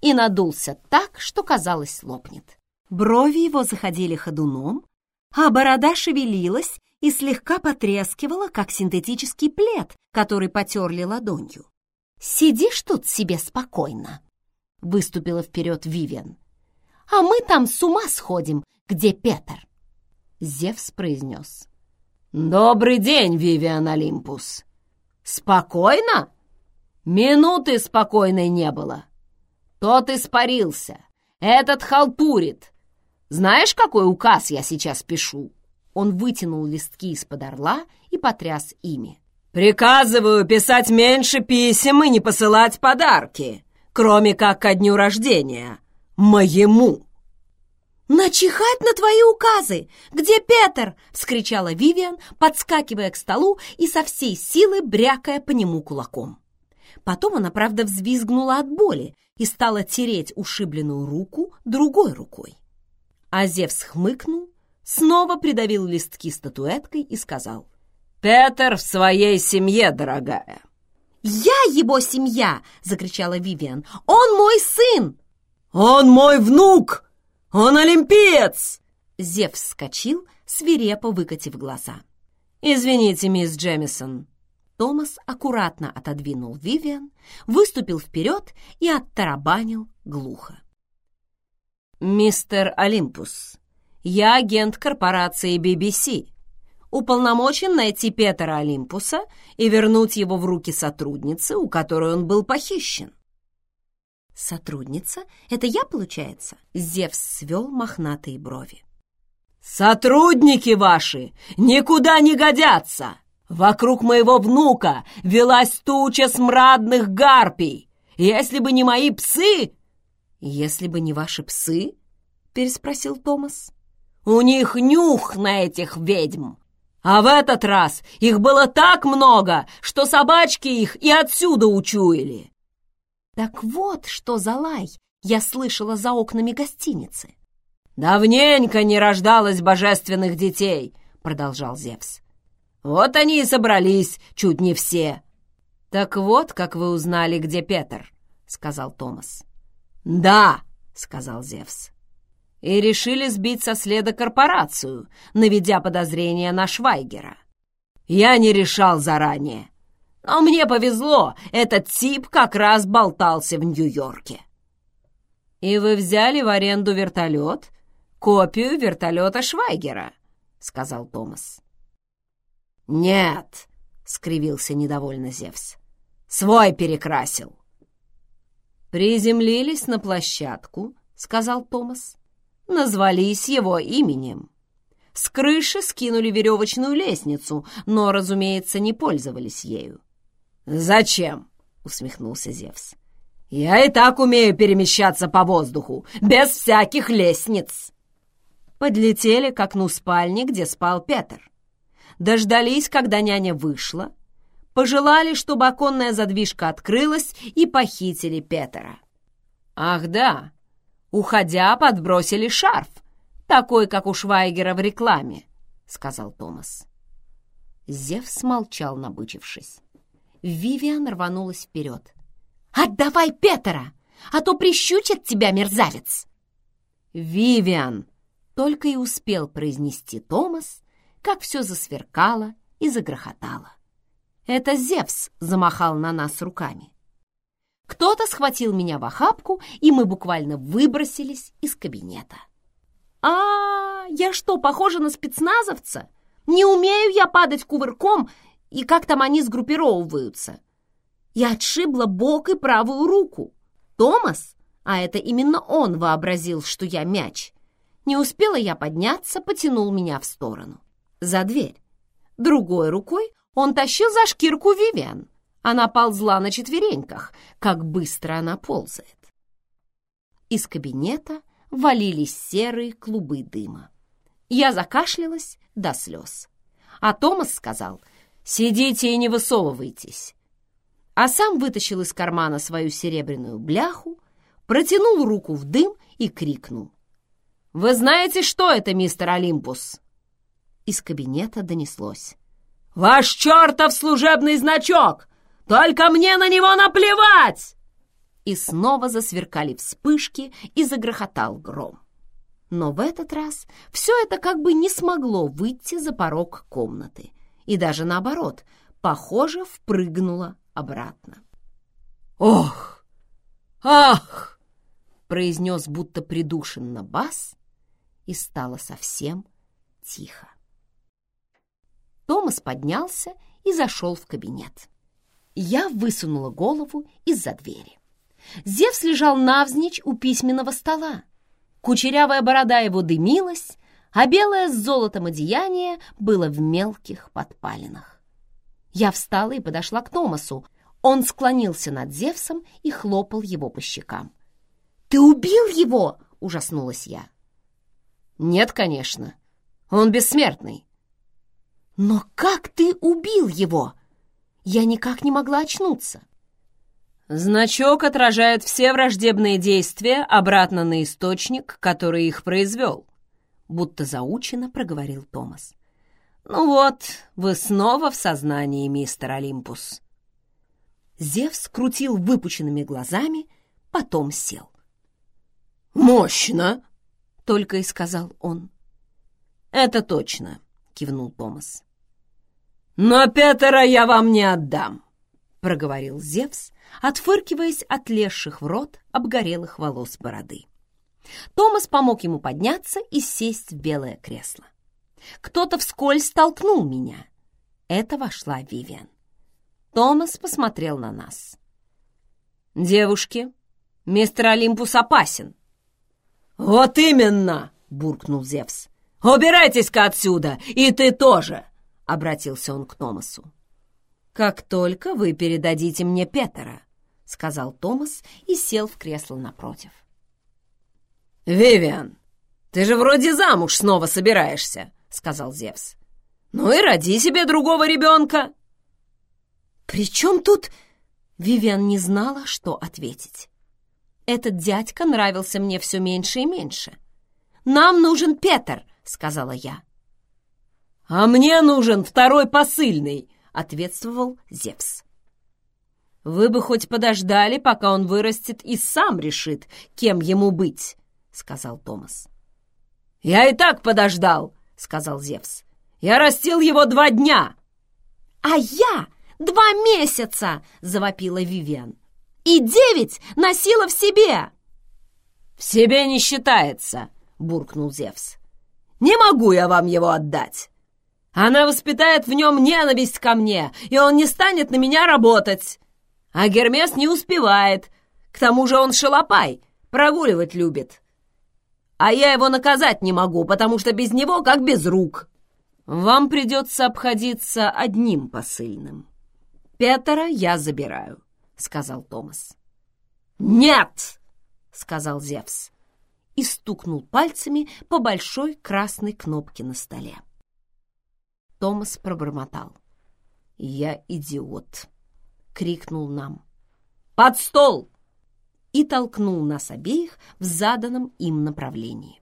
Speaker 2: и надулся так, что, казалось, лопнет. Брови его заходили ходуном, а борода шевелилась и слегка потрескивала, как синтетический плед, который потерли ладонью. «Сидишь тут себе спокойно», — выступила вперед Вивиан. «А мы там с ума сходим, где Петр?» Зевс произнес. «Добрый день, Вивиан Олимпус!» «Спокойно?» «Минуты спокойной не было. Тот испарился, этот халтурит. Знаешь, какой указ я сейчас пишу?» Он вытянул листки из-под орла и потряс ими. «Приказываю писать меньше писем и не посылать подарки, кроме как ко дню рождения. Моему!»
Speaker 1: «Начихать на твои указы! Где Петр?» — вскричала Вивиан, подскакивая к столу и со всей силы брякая по нему кулаком. Потом она, правда, взвизгнула от боли и стала тереть ушибленную руку другой рукой. А Зевс хмыкнул, снова придавил листки статуэткой и сказал,
Speaker 2: «Петр в своей семье, дорогая!»
Speaker 1: «Я его семья!» — закричала Вивиан. «Он мой сын!»
Speaker 2: «Он мой внук!» «Он олимпиец!»
Speaker 1: Зевс вскочил, свирепо выкатив глаза.
Speaker 2: «Извините, мисс Джемисон».
Speaker 1: Томас аккуратно отодвинул Вивиан, выступил вперед и оттарабанил глухо.
Speaker 2: «Мистер Олимпус, я агент корпорации BBC. Уполномочен найти Петера Олимпуса и вернуть его в руки сотрудницы, у которой он был похищен.
Speaker 1: «Сотрудница? Это я, получается?» Зевс свел мохнатые брови.
Speaker 2: «Сотрудники ваши никуда не годятся! Вокруг моего внука велась туча смрадных гарпий! Если бы не мои псы...»
Speaker 1: «Если бы не ваши псы?» — переспросил Томас.
Speaker 2: «У них нюх на этих ведьм!» А в этот раз их было так много, что собачки их и отсюда учуяли.
Speaker 1: Так вот, что за лай я слышала за окнами гостиницы.
Speaker 2: «Давненько не рождалось божественных детей», — продолжал Зевс. «Вот они и собрались, чуть не все». «Так вот, как вы узнали, где Петр», — сказал Томас. «Да», — сказал Зевс. «И решили сбить со следа корпорацию, наведя подозрения на Швайгера. Я не решал заранее. Но мне повезло, этот тип как раз болтался в Нью-Йорке. «И вы взяли в аренду вертолет, копию вертолета Швайгера», — сказал Томас. «Нет», скривился недовольно Зевс. «Свой перекрасил!» «Приземлились на площадку», — сказал Томас. «Назвались его именем. С крыши скинули веревочную лестницу, но, разумеется, не пользовались ею». «Зачем?» — усмехнулся Зевс. «Я и так умею перемещаться по воздуху, без всяких лестниц!» Подлетели к окну спальни, где спал Петр. Дождались, когда няня вышла, пожелали, чтобы оконная задвижка открылась, и похитили Петера. «Ах да, уходя, подбросили шарф, такой, как у Швайгера в рекламе», — сказал Томас. Зевс молчал, набычившись. Вивиан рванулась вперед. «Отдавай Петера, а то прищучит тебя мерзавец!» «Вивиан!» — только и успел произнести Томас, как все засверкало и загрохотало. Это Зевс замахал на нас руками. Кто-то схватил меня в охапку, и мы буквально выбросились из кабинета. а, Я что, похожа на спецназовца? Не умею я падать кувырком, и как там они сгруппировываются? Я отшибла бок и правую руку. Томас, а это именно он вообразил, что я мяч, не успела я подняться, потянул меня в сторону за дверь. Другой рукой он тащил за шкирку Вивиан. Она ползла на четвереньках, как быстро она ползает. Из кабинета валились серые клубы дыма. Я закашлялась до слез. А Томас сказал, «Сидите и не высовывайтесь». А сам вытащил из кармана свою серебряную бляху, протянул руку в дым и крикнул. «Вы знаете, что это, мистер Олимпус?» Из кабинета донеслось. «Ваш чертов служебный значок! Только мне на него наплевать!» И снова засверкали вспышки и загрохотал гром. Но в этот раз все это как бы не смогло выйти за порог комнаты. И даже наоборот, похоже, впрыгнуло обратно. «Ох! Ах!» произнес будто придушенно бас, и стало совсем тихо. Томас поднялся и зашел в кабинет. Я высунула голову из-за двери. Зевс лежал навзничь у письменного стола. Кучерявая борода его дымилась, а белое с золотом одеяние было в мелких подпалинах. Я встала и подошла к Томасу. Он склонился над Зевсом и хлопал его по щекам. «Ты убил его?» — ужаснулась я. «Нет, конечно. Он бессмертный. «Но как ты убил его?» Я никак не могла очнуться. Значок отражает все враждебные действия обратно на источник, который их произвел, будто заучено проговорил Томас. Ну вот, вы снова в сознании, мистер Олимпус. Зевс крутил выпученными глазами, потом сел. «Мощно!» — только и сказал он. «Это точно!» — кивнул Томас. «Но Петера я вам не отдам!» — проговорил Зевс, отфыркиваясь от лезших в рот обгорелых волос бороды. Томас помог ему подняться и сесть в белое кресло. Кто-то вскользь столкнул меня. Это вошла Вивиан. Томас посмотрел на нас. «Девушки, мистер Олимпус опасен!» «Вот именно!» — буркнул Зевс. «Убирайтесь-ка отсюда, и ты тоже!» — обратился он к Томасу. «Как только вы передадите мне Петера», — сказал Томас и сел в кресло напротив. «Вивиан, ты же вроде замуж снова собираешься», — сказал Зевс. «Ну и роди себе другого ребенка». «При чем тут...» Вивиан не знала, что ответить. Этот дядька нравился мне все меньше и меньше. «Нам нужен Петер», — сказала я. «А мне нужен второй посыльный», — ответствовал Зевс. «Вы бы хоть подождали, пока он вырастет и сам решит, кем ему быть», — сказал Томас. «Я и так подождал», — сказал Зевс. «Я растил его два дня». «А я два месяца!» — завопила Вивиан. «И девять носила в себе!» «В себе не считается!» — буркнул Зевс. «Не могу я вам его отдать!» Она воспитает в нем ненависть ко мне, и он не станет на меня работать. А Гермес не успевает. К тому же он шалопай, прогуливать любит. А я его наказать не могу, потому что без него как без рук. Вам придется обходиться одним посыльным. Петера я забираю, — сказал Томас. «Нет!» — сказал Зевс и стукнул пальцами по большой красной кнопке на столе. Томас пробормотал. «Я идиот!» — крикнул нам. «Под стол!» и толкнул нас обеих в заданном им направлении.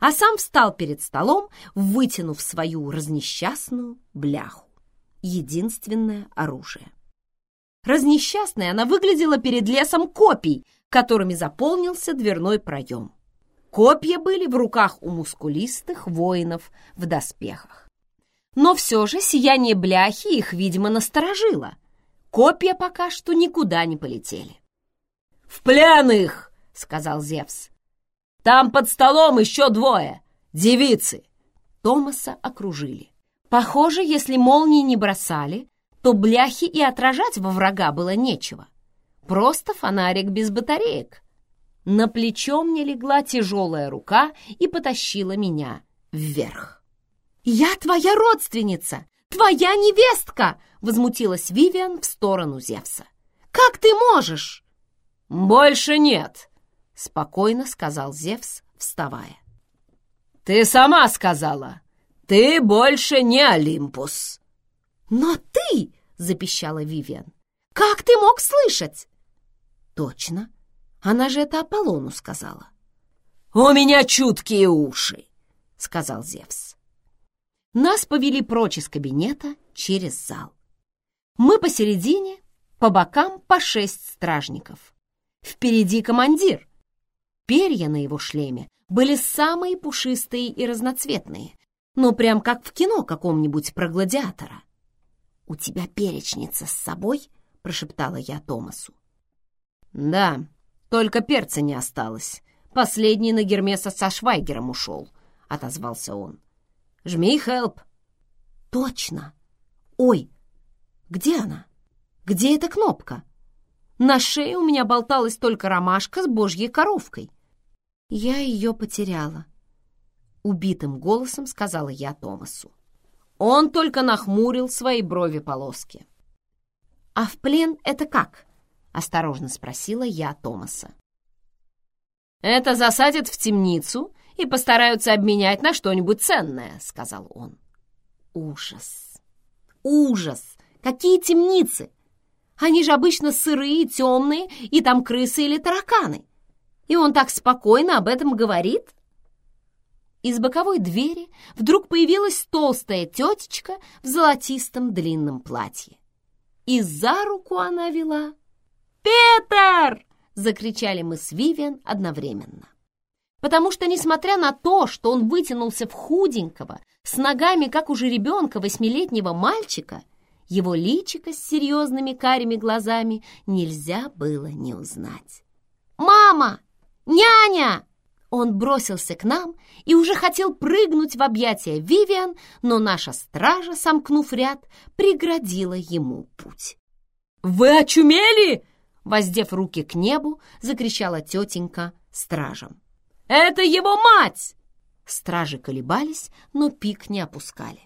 Speaker 2: А сам встал перед столом, вытянув свою разнесчастную бляху. Единственное оружие. Разнесчастная она выглядела перед лесом копий, которыми заполнился дверной проем. Копья были в руках у мускулистых воинов в доспехах. Но все же сияние бляхи их, видимо, насторожило. Копья пока что никуда не полетели. «В плен их!» — сказал Зевс. «Там под столом еще двое, девицы!» Томаса окружили. Похоже, если молнии не бросали, то бляхи и отражать во врага было нечего. Просто фонарик без батареек. На плечо мне легла тяжелая рука и потащила меня вверх. «Я твоя родственница! Твоя невестка!» — возмутилась Вивиан в сторону Зевса. «Как ты можешь?» «Больше нет!» — спокойно сказал Зевс, вставая. «Ты сама сказала! Ты больше не Олимпус!»
Speaker 1: «Но ты!» — запищала Вивиан. «Как ты мог слышать?» «Точно!» Она же это Аполлону сказала.
Speaker 2: «У меня чуткие уши!» — сказал Зевс.
Speaker 1: Нас повели прочь из кабинета через зал. Мы посередине, по бокам по шесть стражников. Впереди командир. Перья на его шлеме были самые пушистые и разноцветные, ну прям как в кино каком-нибудь про гладиатора. «У тебя перечница с собой?» — прошептала я Томасу.
Speaker 2: «Да, только перца не осталось. Последний на Гермеса со Швайгером ушел», — отозвался он. «Жми, хелп!»
Speaker 1: «Точно! Ой, где она? Где эта кнопка?» На шее у меня болталась только ромашка с божьей коровкой. Я ее потеряла. Убитым голосом сказала я Томасу.
Speaker 2: Он только нахмурил свои брови полоски.
Speaker 1: «А в плен это как?» Осторожно спросила я Томаса.
Speaker 2: «Это засадят в темницу и постараются обменять на что-нибудь ценное», — сказал он.
Speaker 1: «Ужас! Ужас! Какие темницы! Они же обычно сырые, темные, и там крысы или тараканы. И он так спокойно об этом говорит?» Из боковой двери вдруг появилась толстая тетечка в золотистом длинном платье. И за руку она вела «Петр!» — закричали мы с Вивиан одновременно. Потому что, несмотря на то, что он вытянулся в худенького, с ногами, как у жеребенка восьмилетнего мальчика, его личико с серьезными карими глазами нельзя было не узнать. «Мама! Няня!» Он бросился к нам и уже хотел прыгнуть в объятия Вивиан, но наша стража, сомкнув ряд, преградила ему путь.
Speaker 2: «Вы очумели?»
Speaker 1: воздев руки к небу, закричала тетенька стражам.
Speaker 2: «Это его мать!»
Speaker 1: Стражи колебались, но пик не опускали.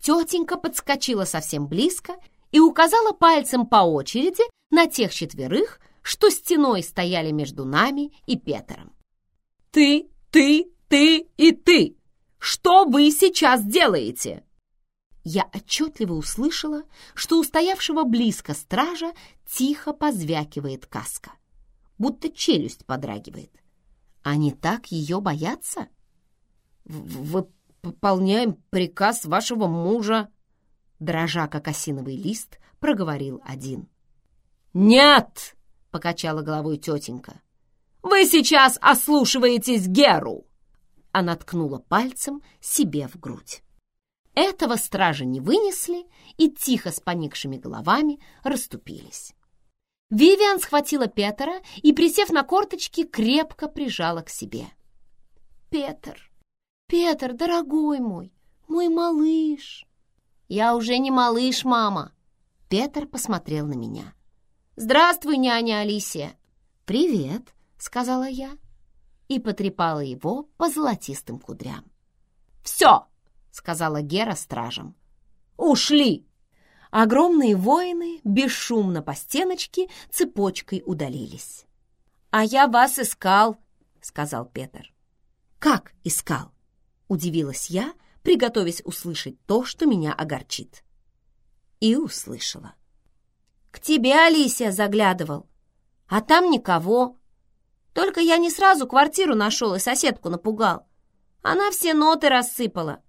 Speaker 1: Тетенька подскочила совсем близко и указала пальцем по очереди на тех четверых, что стеной стояли между нами и Петером.
Speaker 2: «Ты, ты, ты и ты! Что вы сейчас делаете?»
Speaker 1: я отчетливо услышала, что у стоявшего близко стража тихо позвякивает каска, будто челюсть подрагивает. Они так ее боятся?
Speaker 2: «Выполняем приказ вашего мужа»,
Speaker 1: дрожа как осиновый лист, проговорил один.
Speaker 2: «Нет!» — покачала головой тетенька. «Вы сейчас ослушиваетесь Геру!»
Speaker 1: Она ткнула пальцем себе в грудь. Этого стражи не вынесли и тихо с поникшими головами расступились. Вивиан схватила Петера и, присев на корточки, крепко прижала к себе. «Петр, Петр, дорогой мой, мой малыш!» «Я уже не малыш, мама!» Петр посмотрел на меня. «Здравствуй, няня Алисия!» «Привет!» — сказала я и потрепала его по золотистым кудрям.
Speaker 2: «Все!» — сказала Гера стражам. «Ушли!» Огромные воины бесшумно по стеночке цепочкой удалились. «А я вас искал!» — сказал Петр.
Speaker 1: «Как искал?» — удивилась я, приготовясь услышать то, что меня огорчит. И услышала. «К тебе Алисия заглядывал, а там никого. Только я не сразу квартиру нашел и соседку напугал. Она все ноты рассыпала».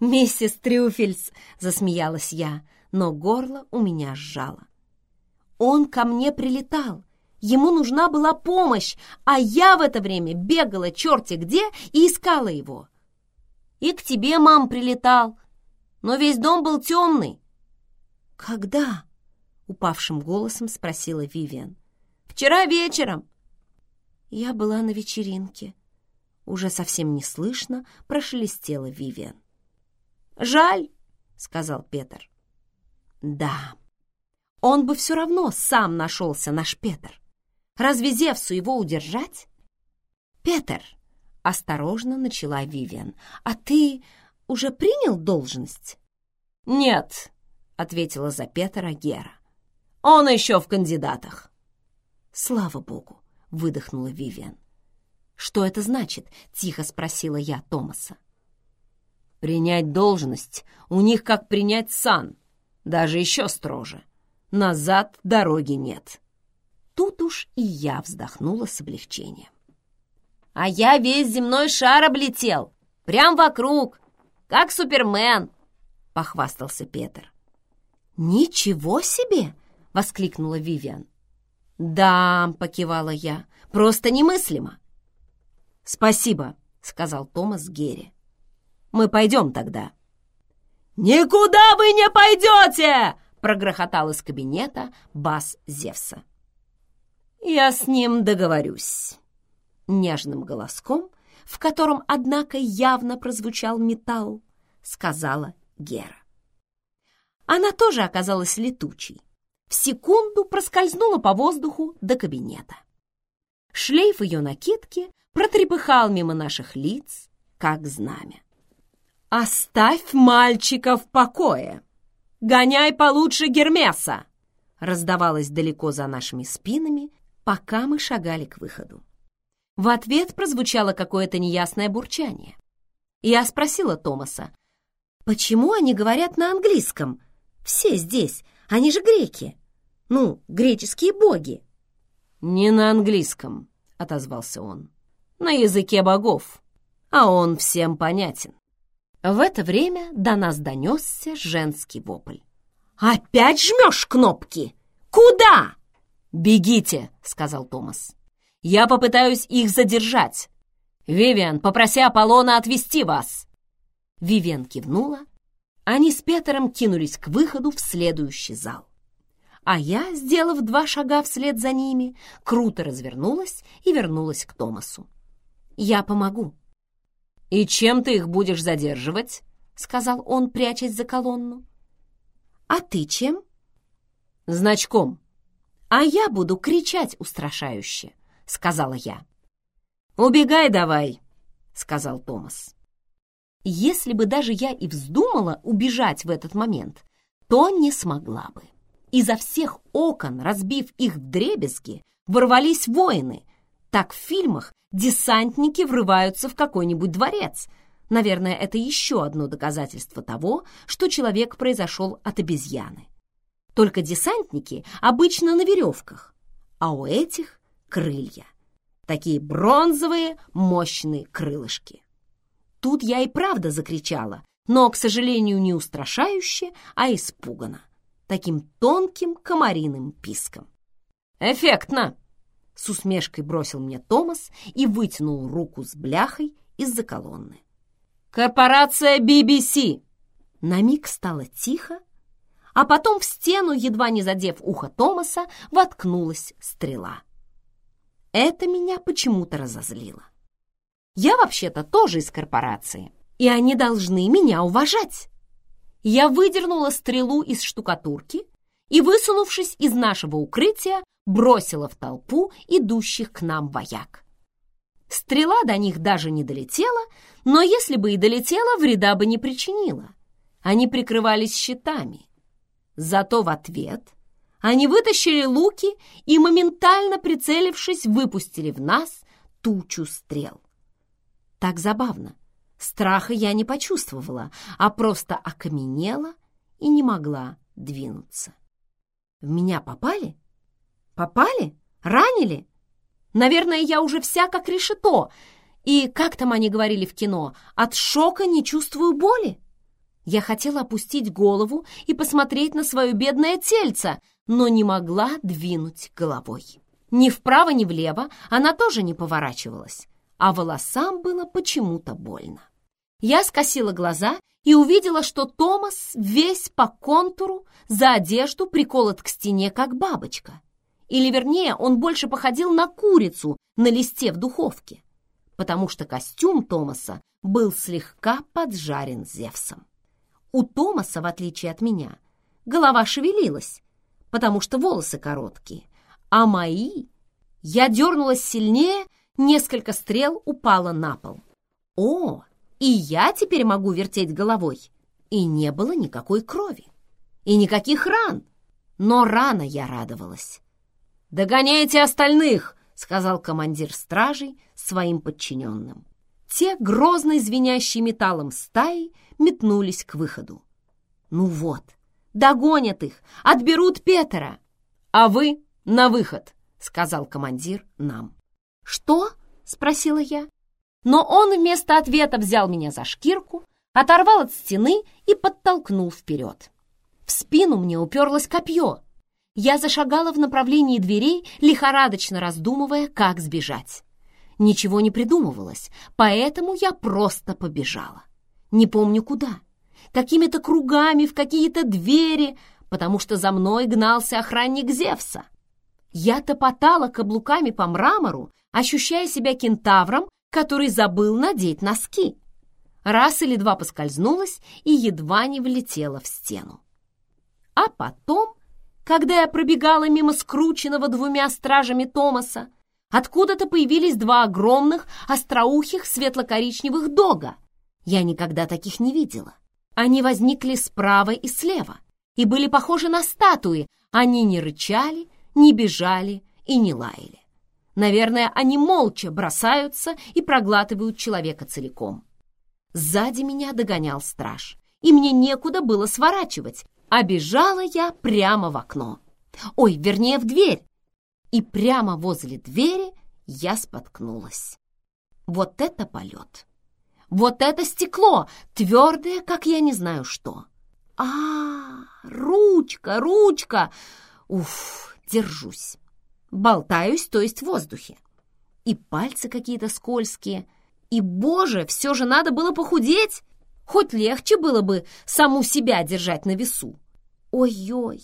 Speaker 2: «Миссис Трюфельс!» — засмеялась я, но горло у меня сжало. «Он ко мне прилетал, Ему нужна была помощь, а я в это время бегала черти где и искала его. И к тебе, мам, прилетал, но весь дом был темный.
Speaker 1: «Когда?» — упавшим голосом спросила Вивиан.
Speaker 2: «Вчера вечером».
Speaker 1: Я была на вечеринке. Уже совсем не слышно прошелестела Вивиан.
Speaker 2: «Жаль», — сказал Петр.
Speaker 1: «Да, он бы все равно сам нашелся, наш Петр. Разве Зевсу его удержать? Петер, осторожно начала Вивиан, а ты уже принял должность?
Speaker 2: Нет, ответила за Петера Гера. Он еще в кандидатах.
Speaker 1: Слава богу, выдохнула Вивиан. Что это значит? Тихо спросила я Томаса.
Speaker 2: Принять должность у них как принять сан, даже еще строже. Назад дороги нет.
Speaker 1: Тут уж и я вздохнула с облегчением.
Speaker 2: «А я весь земной шар облетел, прям вокруг, как Супермен!» — похвастался Петр.
Speaker 1: «Ничего себе!» — воскликнула Вивиан.
Speaker 2: «Да», — покивала я, — «просто немыслимо». «Спасибо», — сказал Томас Герри. «Мы пойдем тогда». «Никуда вы не пойдете!» — прогрохотал из кабинета бас Зевса. «Я с ним договорюсь», — нежным голоском, в котором, однако, явно прозвучал металл, сказала Гера. Она тоже оказалась летучей. В секунду проскользнула по воздуху до кабинета. Шлейф ее накидки протрепыхал мимо наших лиц, как знамя. «Оставь мальчика в покое! Гоняй получше Гермеса!» раздавалось далеко за нашими спинами пока мы шагали к выходу. В ответ прозвучало какое-то неясное бурчание. Я спросила Томаса, почему они говорят на английском? Все здесь, они же греки. Ну, греческие боги. «Не на английском», — отозвался он. «На языке богов, а он всем понятен». В это время до нас донесся женский вопль. «Опять жмешь кнопки? Куда?» «Бегите!» — сказал Томас. «Я попытаюсь их задержать. Вивиан, попроси Аполлона отвезти вас!» Вивиан кивнула. Они с Петером кинулись к выходу в следующий зал. А я, сделав два шага вслед за ними, круто развернулась и вернулась к Томасу. «Я помогу». «И чем ты их будешь задерживать?» — сказал он, прячась за колонну. «А ты чем?» «Значком», «А я буду кричать устрашающе», — сказала я. «Убегай давай», — сказал Томас. Если бы даже я и вздумала убежать в этот момент, то не смогла бы. Изо всех окон, разбив их в дребезги, ворвались воины. Так в фильмах десантники врываются в какой-нибудь дворец. Наверное, это еще одно доказательство того, что человек произошел от обезьяны. Только десантники обычно на веревках, а у этих крылья. Такие бронзовые мощные крылышки. Тут я и правда закричала, но, к сожалению, не устрашающе, а испуганно, таким тонким комариным писком. «Эффектно!» — с усмешкой бросил мне Томас и вытянул руку с бляхой из-за колонны. «Корпорация BBC!» На миг стало тихо, а потом в стену, едва не задев ухо Томаса, воткнулась стрела. Это меня почему-то разозлило. Я вообще-то тоже из корпорации, и они должны меня уважать.
Speaker 1: Я выдернула стрелу из штукатурки и, высунувшись из нашего укрытия, бросила в толпу идущих к нам вояк. Стрела до них даже не долетела, но если бы и долетела, вреда бы не причинила. Они прикрывались щитами. Зато в ответ они вытащили луки и, моментально прицелившись, выпустили в нас тучу стрел. Так забавно. Страха я не почувствовала, а просто окаменела и не могла двинуться. В меня попали? Попали? Ранили? Наверное, я уже вся как решето. И, как там они говорили в кино, от шока не чувствую боли. Я хотела опустить голову и посмотреть на свое бедное тельце, но не могла двинуть головой. Ни вправо, ни влево она тоже не поворачивалась, а волосам было почему-то больно. Я скосила глаза и увидела, что Томас весь по контуру за одежду приколот к стене, как бабочка. Или, вернее, он больше походил на курицу на листе в духовке, потому что костюм Томаса был слегка поджарен Зевсом. У Томаса, в отличие от меня, голова шевелилась, потому что волосы короткие, а мои... Я дернулась сильнее, несколько стрел упало на пол. О, и я теперь могу вертеть головой. И не было никакой крови. И никаких ран. Но рано я радовалась. «Догоняйте остальных!» — сказал командир стражей своим подчиненным. Те, грозно звенящие металлом стаи, метнулись к выходу. «Ну вот, догонят их, отберут Петера!» «А вы на выход!» — сказал командир нам. «Что?» — спросила я. Но он вместо ответа взял меня за шкирку, оторвал от стены и подтолкнул вперед. В спину мне уперлось копье. Я зашагала в направлении дверей, лихорадочно раздумывая, как сбежать. Ничего не придумывалось, поэтому я просто побежала. Не помню куда. Какими-то кругами в какие-то двери, потому что за мной гнался охранник Зевса. Я топотала каблуками по мрамору, ощущая себя кентавром, который забыл надеть носки. Раз или два поскользнулась и едва не влетела в стену. А потом, когда я пробегала мимо скрученного двумя стражами Томаса, Откуда-то появились два огромных, остроухих, светло-коричневых дога. Я никогда таких не видела. Они возникли справа и слева и были похожи на статуи. Они не рычали, не бежали и не лаяли. Наверное, они молча бросаются и проглатывают человека целиком. Сзади меня догонял страж, и мне некуда было сворачивать, а бежала я прямо в окно. Ой, вернее, в дверь, и прямо возле двери я споткнулась. Вот это полет! Вот это стекло, твердое, как я не знаю что. А, -а, -а ручка, ручка! Уф, держусь. Болтаюсь, то есть в воздухе. И пальцы какие-то скользкие. И, боже, все же надо было похудеть. Хоть легче было бы саму себя держать на весу. Ой-ой,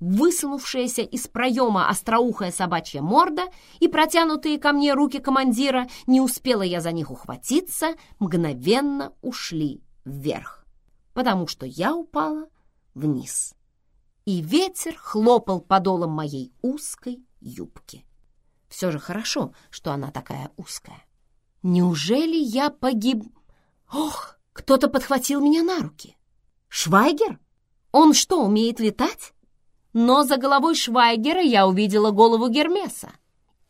Speaker 1: высунувшаяся из проема остроухая собачья морда и протянутые ко мне руки командира, не успела я за них ухватиться, мгновенно ушли вверх, потому что я упала вниз. И ветер хлопал подолом моей узкой юбки. Все же хорошо, что она такая узкая. Неужели я погиб... Ох, кто-то подхватил меня на руки. Швайгер? Он что, умеет летать? но за головой Швайгера я увидела голову Гермеса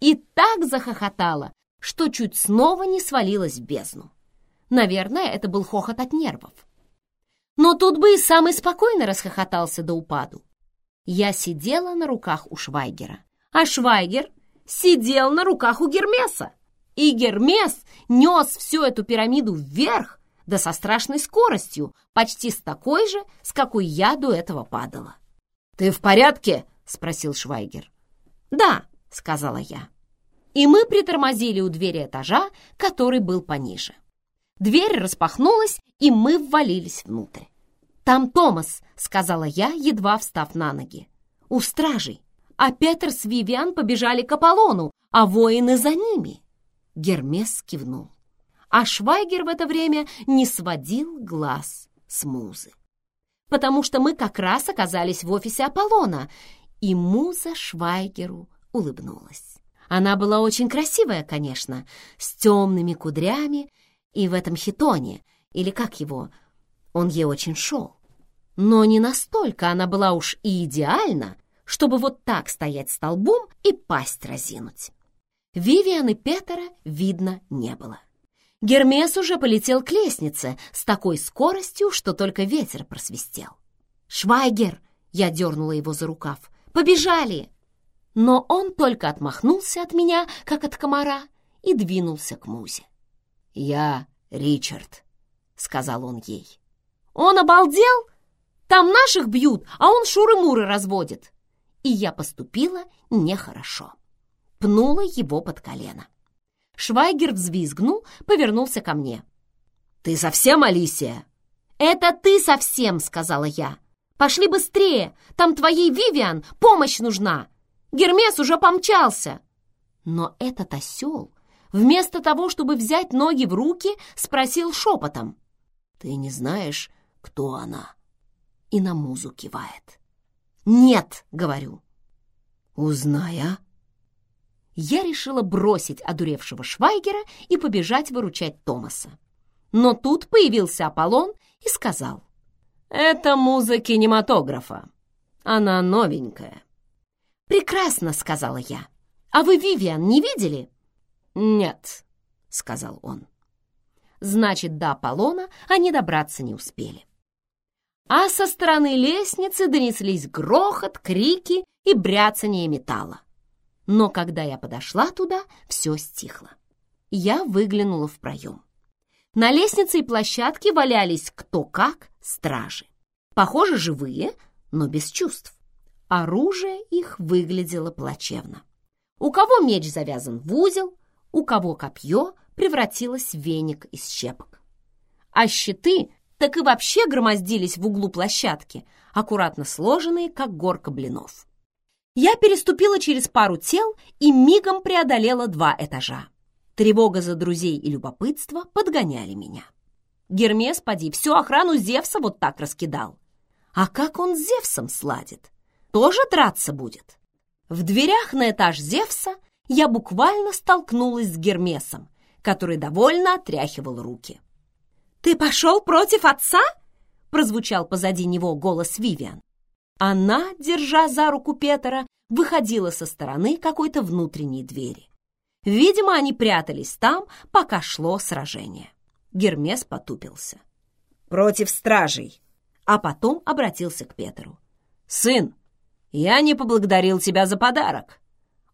Speaker 1: и так захохотала, что чуть снова не свалилась в бездну. Наверное, это был хохот от нервов. Но тут бы и самый спокойно расхохотался до упаду. Я сидела на руках у Швайгера, а Швайгер сидел на руках у Гермеса. И Гермес нес всю эту пирамиду вверх, да со страшной скоростью, почти с такой же, с какой я до этого падала. «Ты в порядке?» — спросил Швайгер. «Да», — сказала я. И мы притормозили у двери этажа, который был пониже. Дверь распахнулась, и мы ввалились внутрь. «Там Томас», — сказала я, едва встав на ноги. «У стражей. А Петр с Вивиан побежали к Аполлону, а воины за ними». Гермес кивнул. А Швайгер в это время не сводил глаз с музы. потому что мы как раз оказались в офисе Аполлона, и Муза Швайгеру улыбнулась. Она была очень красивая, конечно, с темными кудрями и в этом хитоне, или как его, он ей очень шел. Но не настолько она была уж и идеальна, чтобы вот так стоять столбом и пасть разинуть. Вивиан и Петера видно не было. Гермес уже полетел к лестнице с такой скоростью, что только ветер просвистел. «Швайгер!» — я дернула его за рукав. «Побежали!» Но он только отмахнулся от меня, как от комара, и двинулся к Музе.
Speaker 2: «Я Ричард», — сказал он ей.
Speaker 1: «Он обалдел? Там наших бьют, а он шуры-муры разводит!» И я поступила нехорошо. Пнула его под колено. Швайгер взвизгнул, повернулся ко мне.
Speaker 2: «Ты совсем, Алисия?»
Speaker 1: «Это ты совсем!» — сказала я. «Пошли быстрее! Там твоей Вивиан помощь нужна! Гермес уже помчался!» Но этот осел, вместо того, чтобы взять ноги в руки, спросил шепотом.
Speaker 2: «Ты не знаешь, кто она?»
Speaker 1: И на музу кивает. «Нет!» — говорю.
Speaker 2: «Узнай, а!»
Speaker 1: Я решила бросить одуревшего Швайгера и побежать выручать Томаса. Но тут появился Аполлон и сказал.
Speaker 2: «Это муза кинематографа. Она новенькая».
Speaker 1: «Прекрасно», — сказала я. «А вы Вивиан не видели?»
Speaker 2: «Нет», — сказал он.
Speaker 1: Значит, до Аполлона они добраться не успели. А со стороны лестницы донеслись грохот, крики и бряцание металла. Но когда я подошла туда, все стихло. Я выглянула в проем. На лестнице и площадке валялись кто как стражи. Похоже, живые, но без чувств. Оружие их выглядело плачевно. У кого меч завязан в узел, у кого копье превратилось в веник из щепок. А щиты так и вообще громоздились в углу площадки, аккуратно сложенные, как горка блинов. Я переступила через пару тел и мигом преодолела два этажа. Тревога за друзей и любопытство подгоняли меня. Гермес, поди, всю охрану Зевса вот так раскидал. А как он с Зевсом сладит? Тоже драться будет? В дверях на этаж Зевса я буквально столкнулась с Гермесом, который довольно отряхивал руки. «Ты пошел против отца?» прозвучал позади него голос Вивиан. Она, держа за руку Петера, выходила со стороны какой-то внутренней двери. Видимо, они прятались там, пока шло сражение. Гермес потупился.
Speaker 2: «Против стражей!»
Speaker 1: А потом обратился к Петеру.
Speaker 2: «Сын, я не поблагодарил тебя за подарок!»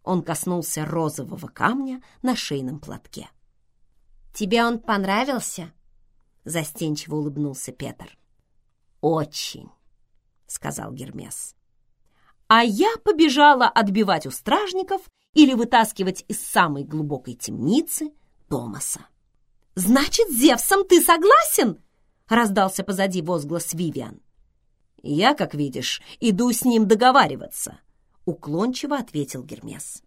Speaker 1: Он коснулся розового камня на шейном платке. «Тебе он понравился?» Застенчиво улыбнулся Петр.
Speaker 2: «Очень!» Сказал Гермес.
Speaker 1: А я побежала отбивать у стражников или вытаскивать из самой глубокой темницы Томаса. «Значит, Зевсом ты согласен?» — раздался позади возглас Вивиан.
Speaker 2: «Я, как видишь, иду с ним договариваться», — уклончиво ответил Гермес.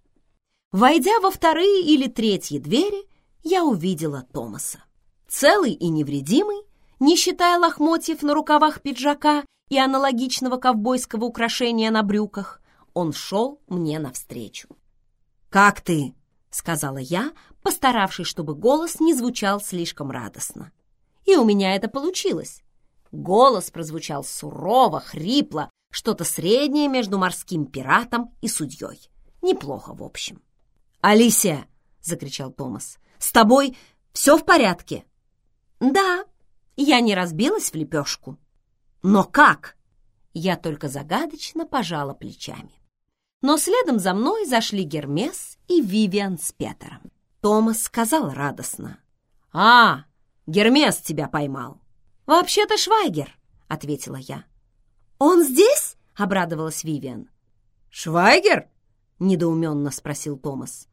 Speaker 1: Войдя во вторые или третьи двери, я увидела Томаса. Целый и невредимый, не считая лохмотьев на рукавах пиджака и аналогичного ковбойского украшения на брюках, он шел мне навстречу.
Speaker 2: «Как ты?»
Speaker 1: — сказала я, постаравшись, чтобы голос не звучал слишком радостно. И у меня это получилось. Голос прозвучал сурово, хрипло, что-то среднее между морским пиратом и судьей. Неплохо, в общем.
Speaker 2: «Алисия!» — закричал Томас. «С тобой все в порядке?»
Speaker 1: «Да, я не разбилась в лепешку».
Speaker 2: Но как?
Speaker 1: Я только загадочно пожала плечами. Но следом за мной зашли Гермес и Вивиан с Петером. Томас сказал радостно.
Speaker 2: «А, Гермес тебя поймал!»
Speaker 1: «Вообще-то Швайгер», — ответила я. «Он здесь?» — обрадовалась Вивиан.
Speaker 2: «Швайгер?» — недоуменно спросил Томас.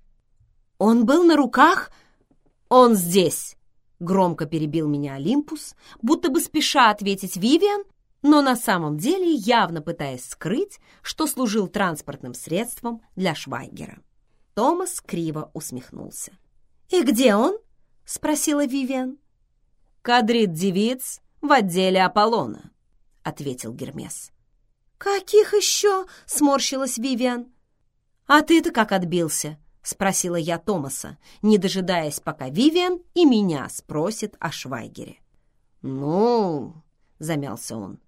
Speaker 1: «Он был на руках?» «Он здесь!» — громко перебил меня Олимпус, будто бы спеша ответить Вивиан, но на самом деле явно пытаясь скрыть, что служил транспортным средством для Швайгера. Томас криво усмехнулся. «И где он?» — спросила Вивиан.
Speaker 2: «Кадрит девиц в отделе Аполлона», —
Speaker 1: ответил Гермес. «Каких еще?» — сморщилась Вивиан. «А ты-то как отбился?» — спросила я Томаса, не дожидаясь, пока Вивиан и меня спросит о Швайгере.
Speaker 2: «Ну...» — замялся он.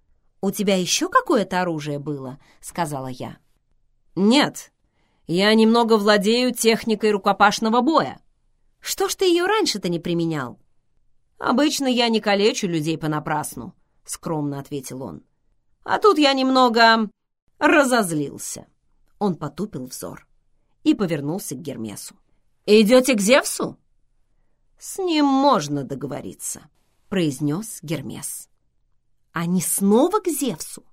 Speaker 1: «У тебя еще какое-то оружие было?» — сказала я.
Speaker 2: «Нет, я немного владею техникой рукопашного боя».
Speaker 1: «Что ж ты ее раньше-то не применял?»
Speaker 2: «Обычно я не калечу людей понапрасну», — скромно ответил он. «А тут я немного разозлился». Он потупил взор и повернулся к Гермесу. «Идете к Зевсу?» «С ним можно договориться», — произнес Гермес.
Speaker 1: «Они снова к Зевсу?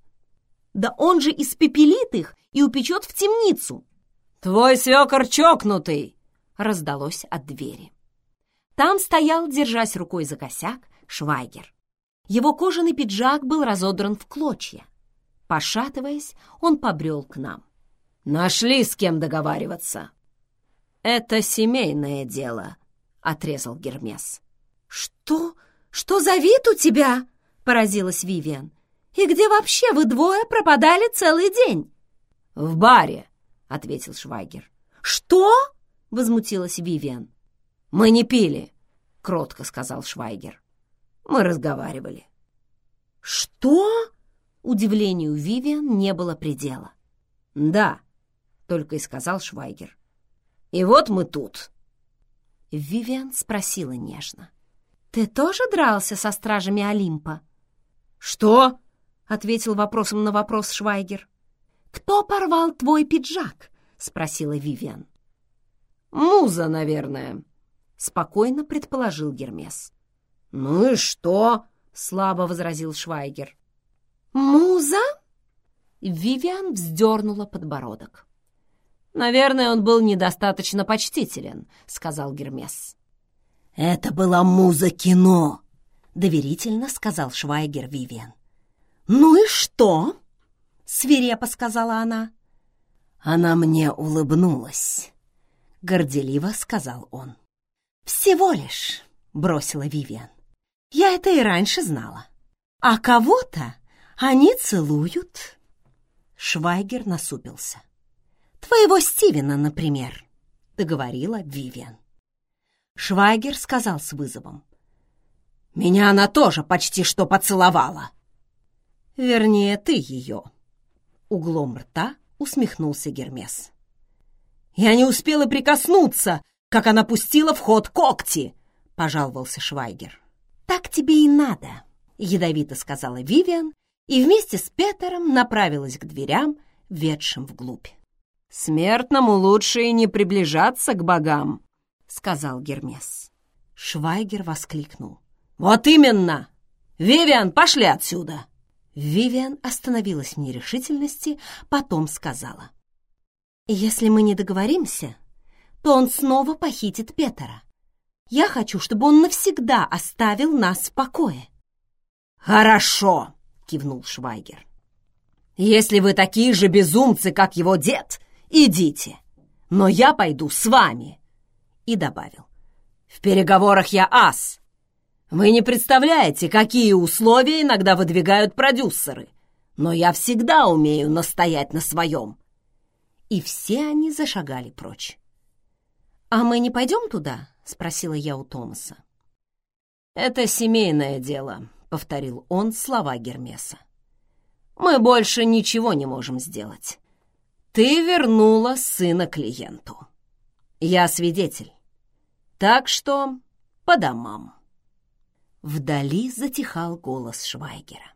Speaker 1: Да он же испепелит их и упечет в темницу!»
Speaker 2: «Твой свекор чокнутый!» — раздалось от двери.
Speaker 1: Там стоял, держась рукой за косяк, Швайгер. Его кожаный пиджак был разодран в клочья. Пошатываясь, он побрел к нам.
Speaker 2: «Нашли с кем договариваться!» «Это семейное дело», — отрезал Гермес.
Speaker 1: «Что? Что за вид у тебя?» — поразилась Вивиан. «И где вообще вы двое пропадали целый день?»
Speaker 2: «В баре», — ответил Швайгер.
Speaker 1: «Что?» — возмутилась Вивиан.
Speaker 2: «Мы не пили», — кротко сказал Швайгер. «Мы разговаривали».
Speaker 1: «Что?» Удивлению Вивиан не было предела.
Speaker 2: «Да», — только и сказал Швайгер. «И вот мы тут».
Speaker 1: Вивиан спросила нежно. «Ты тоже дрался со стражами Олимпа?»
Speaker 2: «Что?»
Speaker 1: — ответил вопросом на вопрос Швайгер. «Кто порвал твой пиджак?» — спросила Вивиан.
Speaker 2: «Муза, наверное»,
Speaker 1: спокойно предположил Гермес.
Speaker 2: «Ну и что?»
Speaker 1: — слабо возразил Швайгер. «Муза?» Вивиан вздернула подбородок.
Speaker 2: «Наверное, он был недостаточно почтителен», — сказал Гермес.
Speaker 1: «Это была муза кино», — доверительно сказал Швайгер Вивиан. «Ну и что?» — свирепо сказала она.
Speaker 2: «Она мне улыбнулась», — горделиво сказал он.
Speaker 1: «Всего лишь», — бросила Вивиан. «Я это и раньше знала. А кого-то они целуют». Швайгер насупился. «Твоего Стивена, например», — договорила Вивиан. Швайгер сказал с вызовом.
Speaker 2: «Меня она тоже почти что поцеловала».
Speaker 1: «Вернее, ты ее». Углом рта усмехнулся Гермес.
Speaker 2: «Я не успела прикоснуться, как она пустила в ход когти!» — пожаловался Швайгер.
Speaker 1: «Так тебе и надо», — ядовито сказала Вивиан и вместе с Петером направилась к дверям, ведшим вглубь.
Speaker 2: «Смертному лучше и не приближаться к богам», — сказал Гермес.
Speaker 1: Швайгер воскликнул.
Speaker 2: «Вот именно! Вивиан, пошли отсюда!»
Speaker 1: Вивиан остановилась в нерешительности, потом сказала. «Если мы не договоримся, то он снова похитит Петера. Я хочу, чтобы он навсегда оставил нас в покое.
Speaker 2: «Хорошо!» — кивнул Швайгер. «Если вы такие же безумцы, как его дед, идите, но я пойду с вами!» И добавил. «В переговорах я ас. Вы не представляете, какие условия иногда выдвигают продюсеры, но я всегда умею настоять на своем».
Speaker 1: И все они зашагали прочь. «А мы не пойдем туда?» — спросила я у Томаса.
Speaker 2: «Это семейное дело», — повторил он слова Гермеса. «Мы больше ничего не можем сделать. Ты вернула сына клиенту. Я свидетель. Так что по домам».
Speaker 1: Вдали затихал голос Швайгера.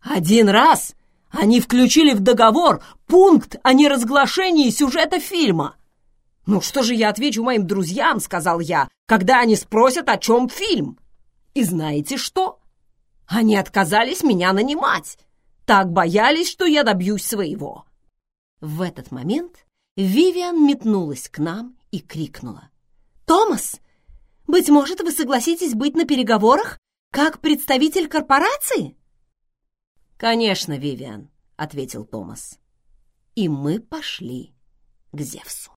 Speaker 2: «Один раз они включили в договор пункт о неразглашении сюжета фильма», «Ну что же я отвечу моим друзьям?» — сказал я, когда они спросят, о чем фильм. И знаете что? Они отказались меня нанимать. Так боялись, что я добьюсь своего.
Speaker 1: В этот момент Вивиан метнулась к нам и крикнула. «Томас, быть может, вы согласитесь быть на переговорах как представитель корпорации?»
Speaker 2: «Конечно, Вивиан», — ответил Томас. И мы пошли к Зевсу.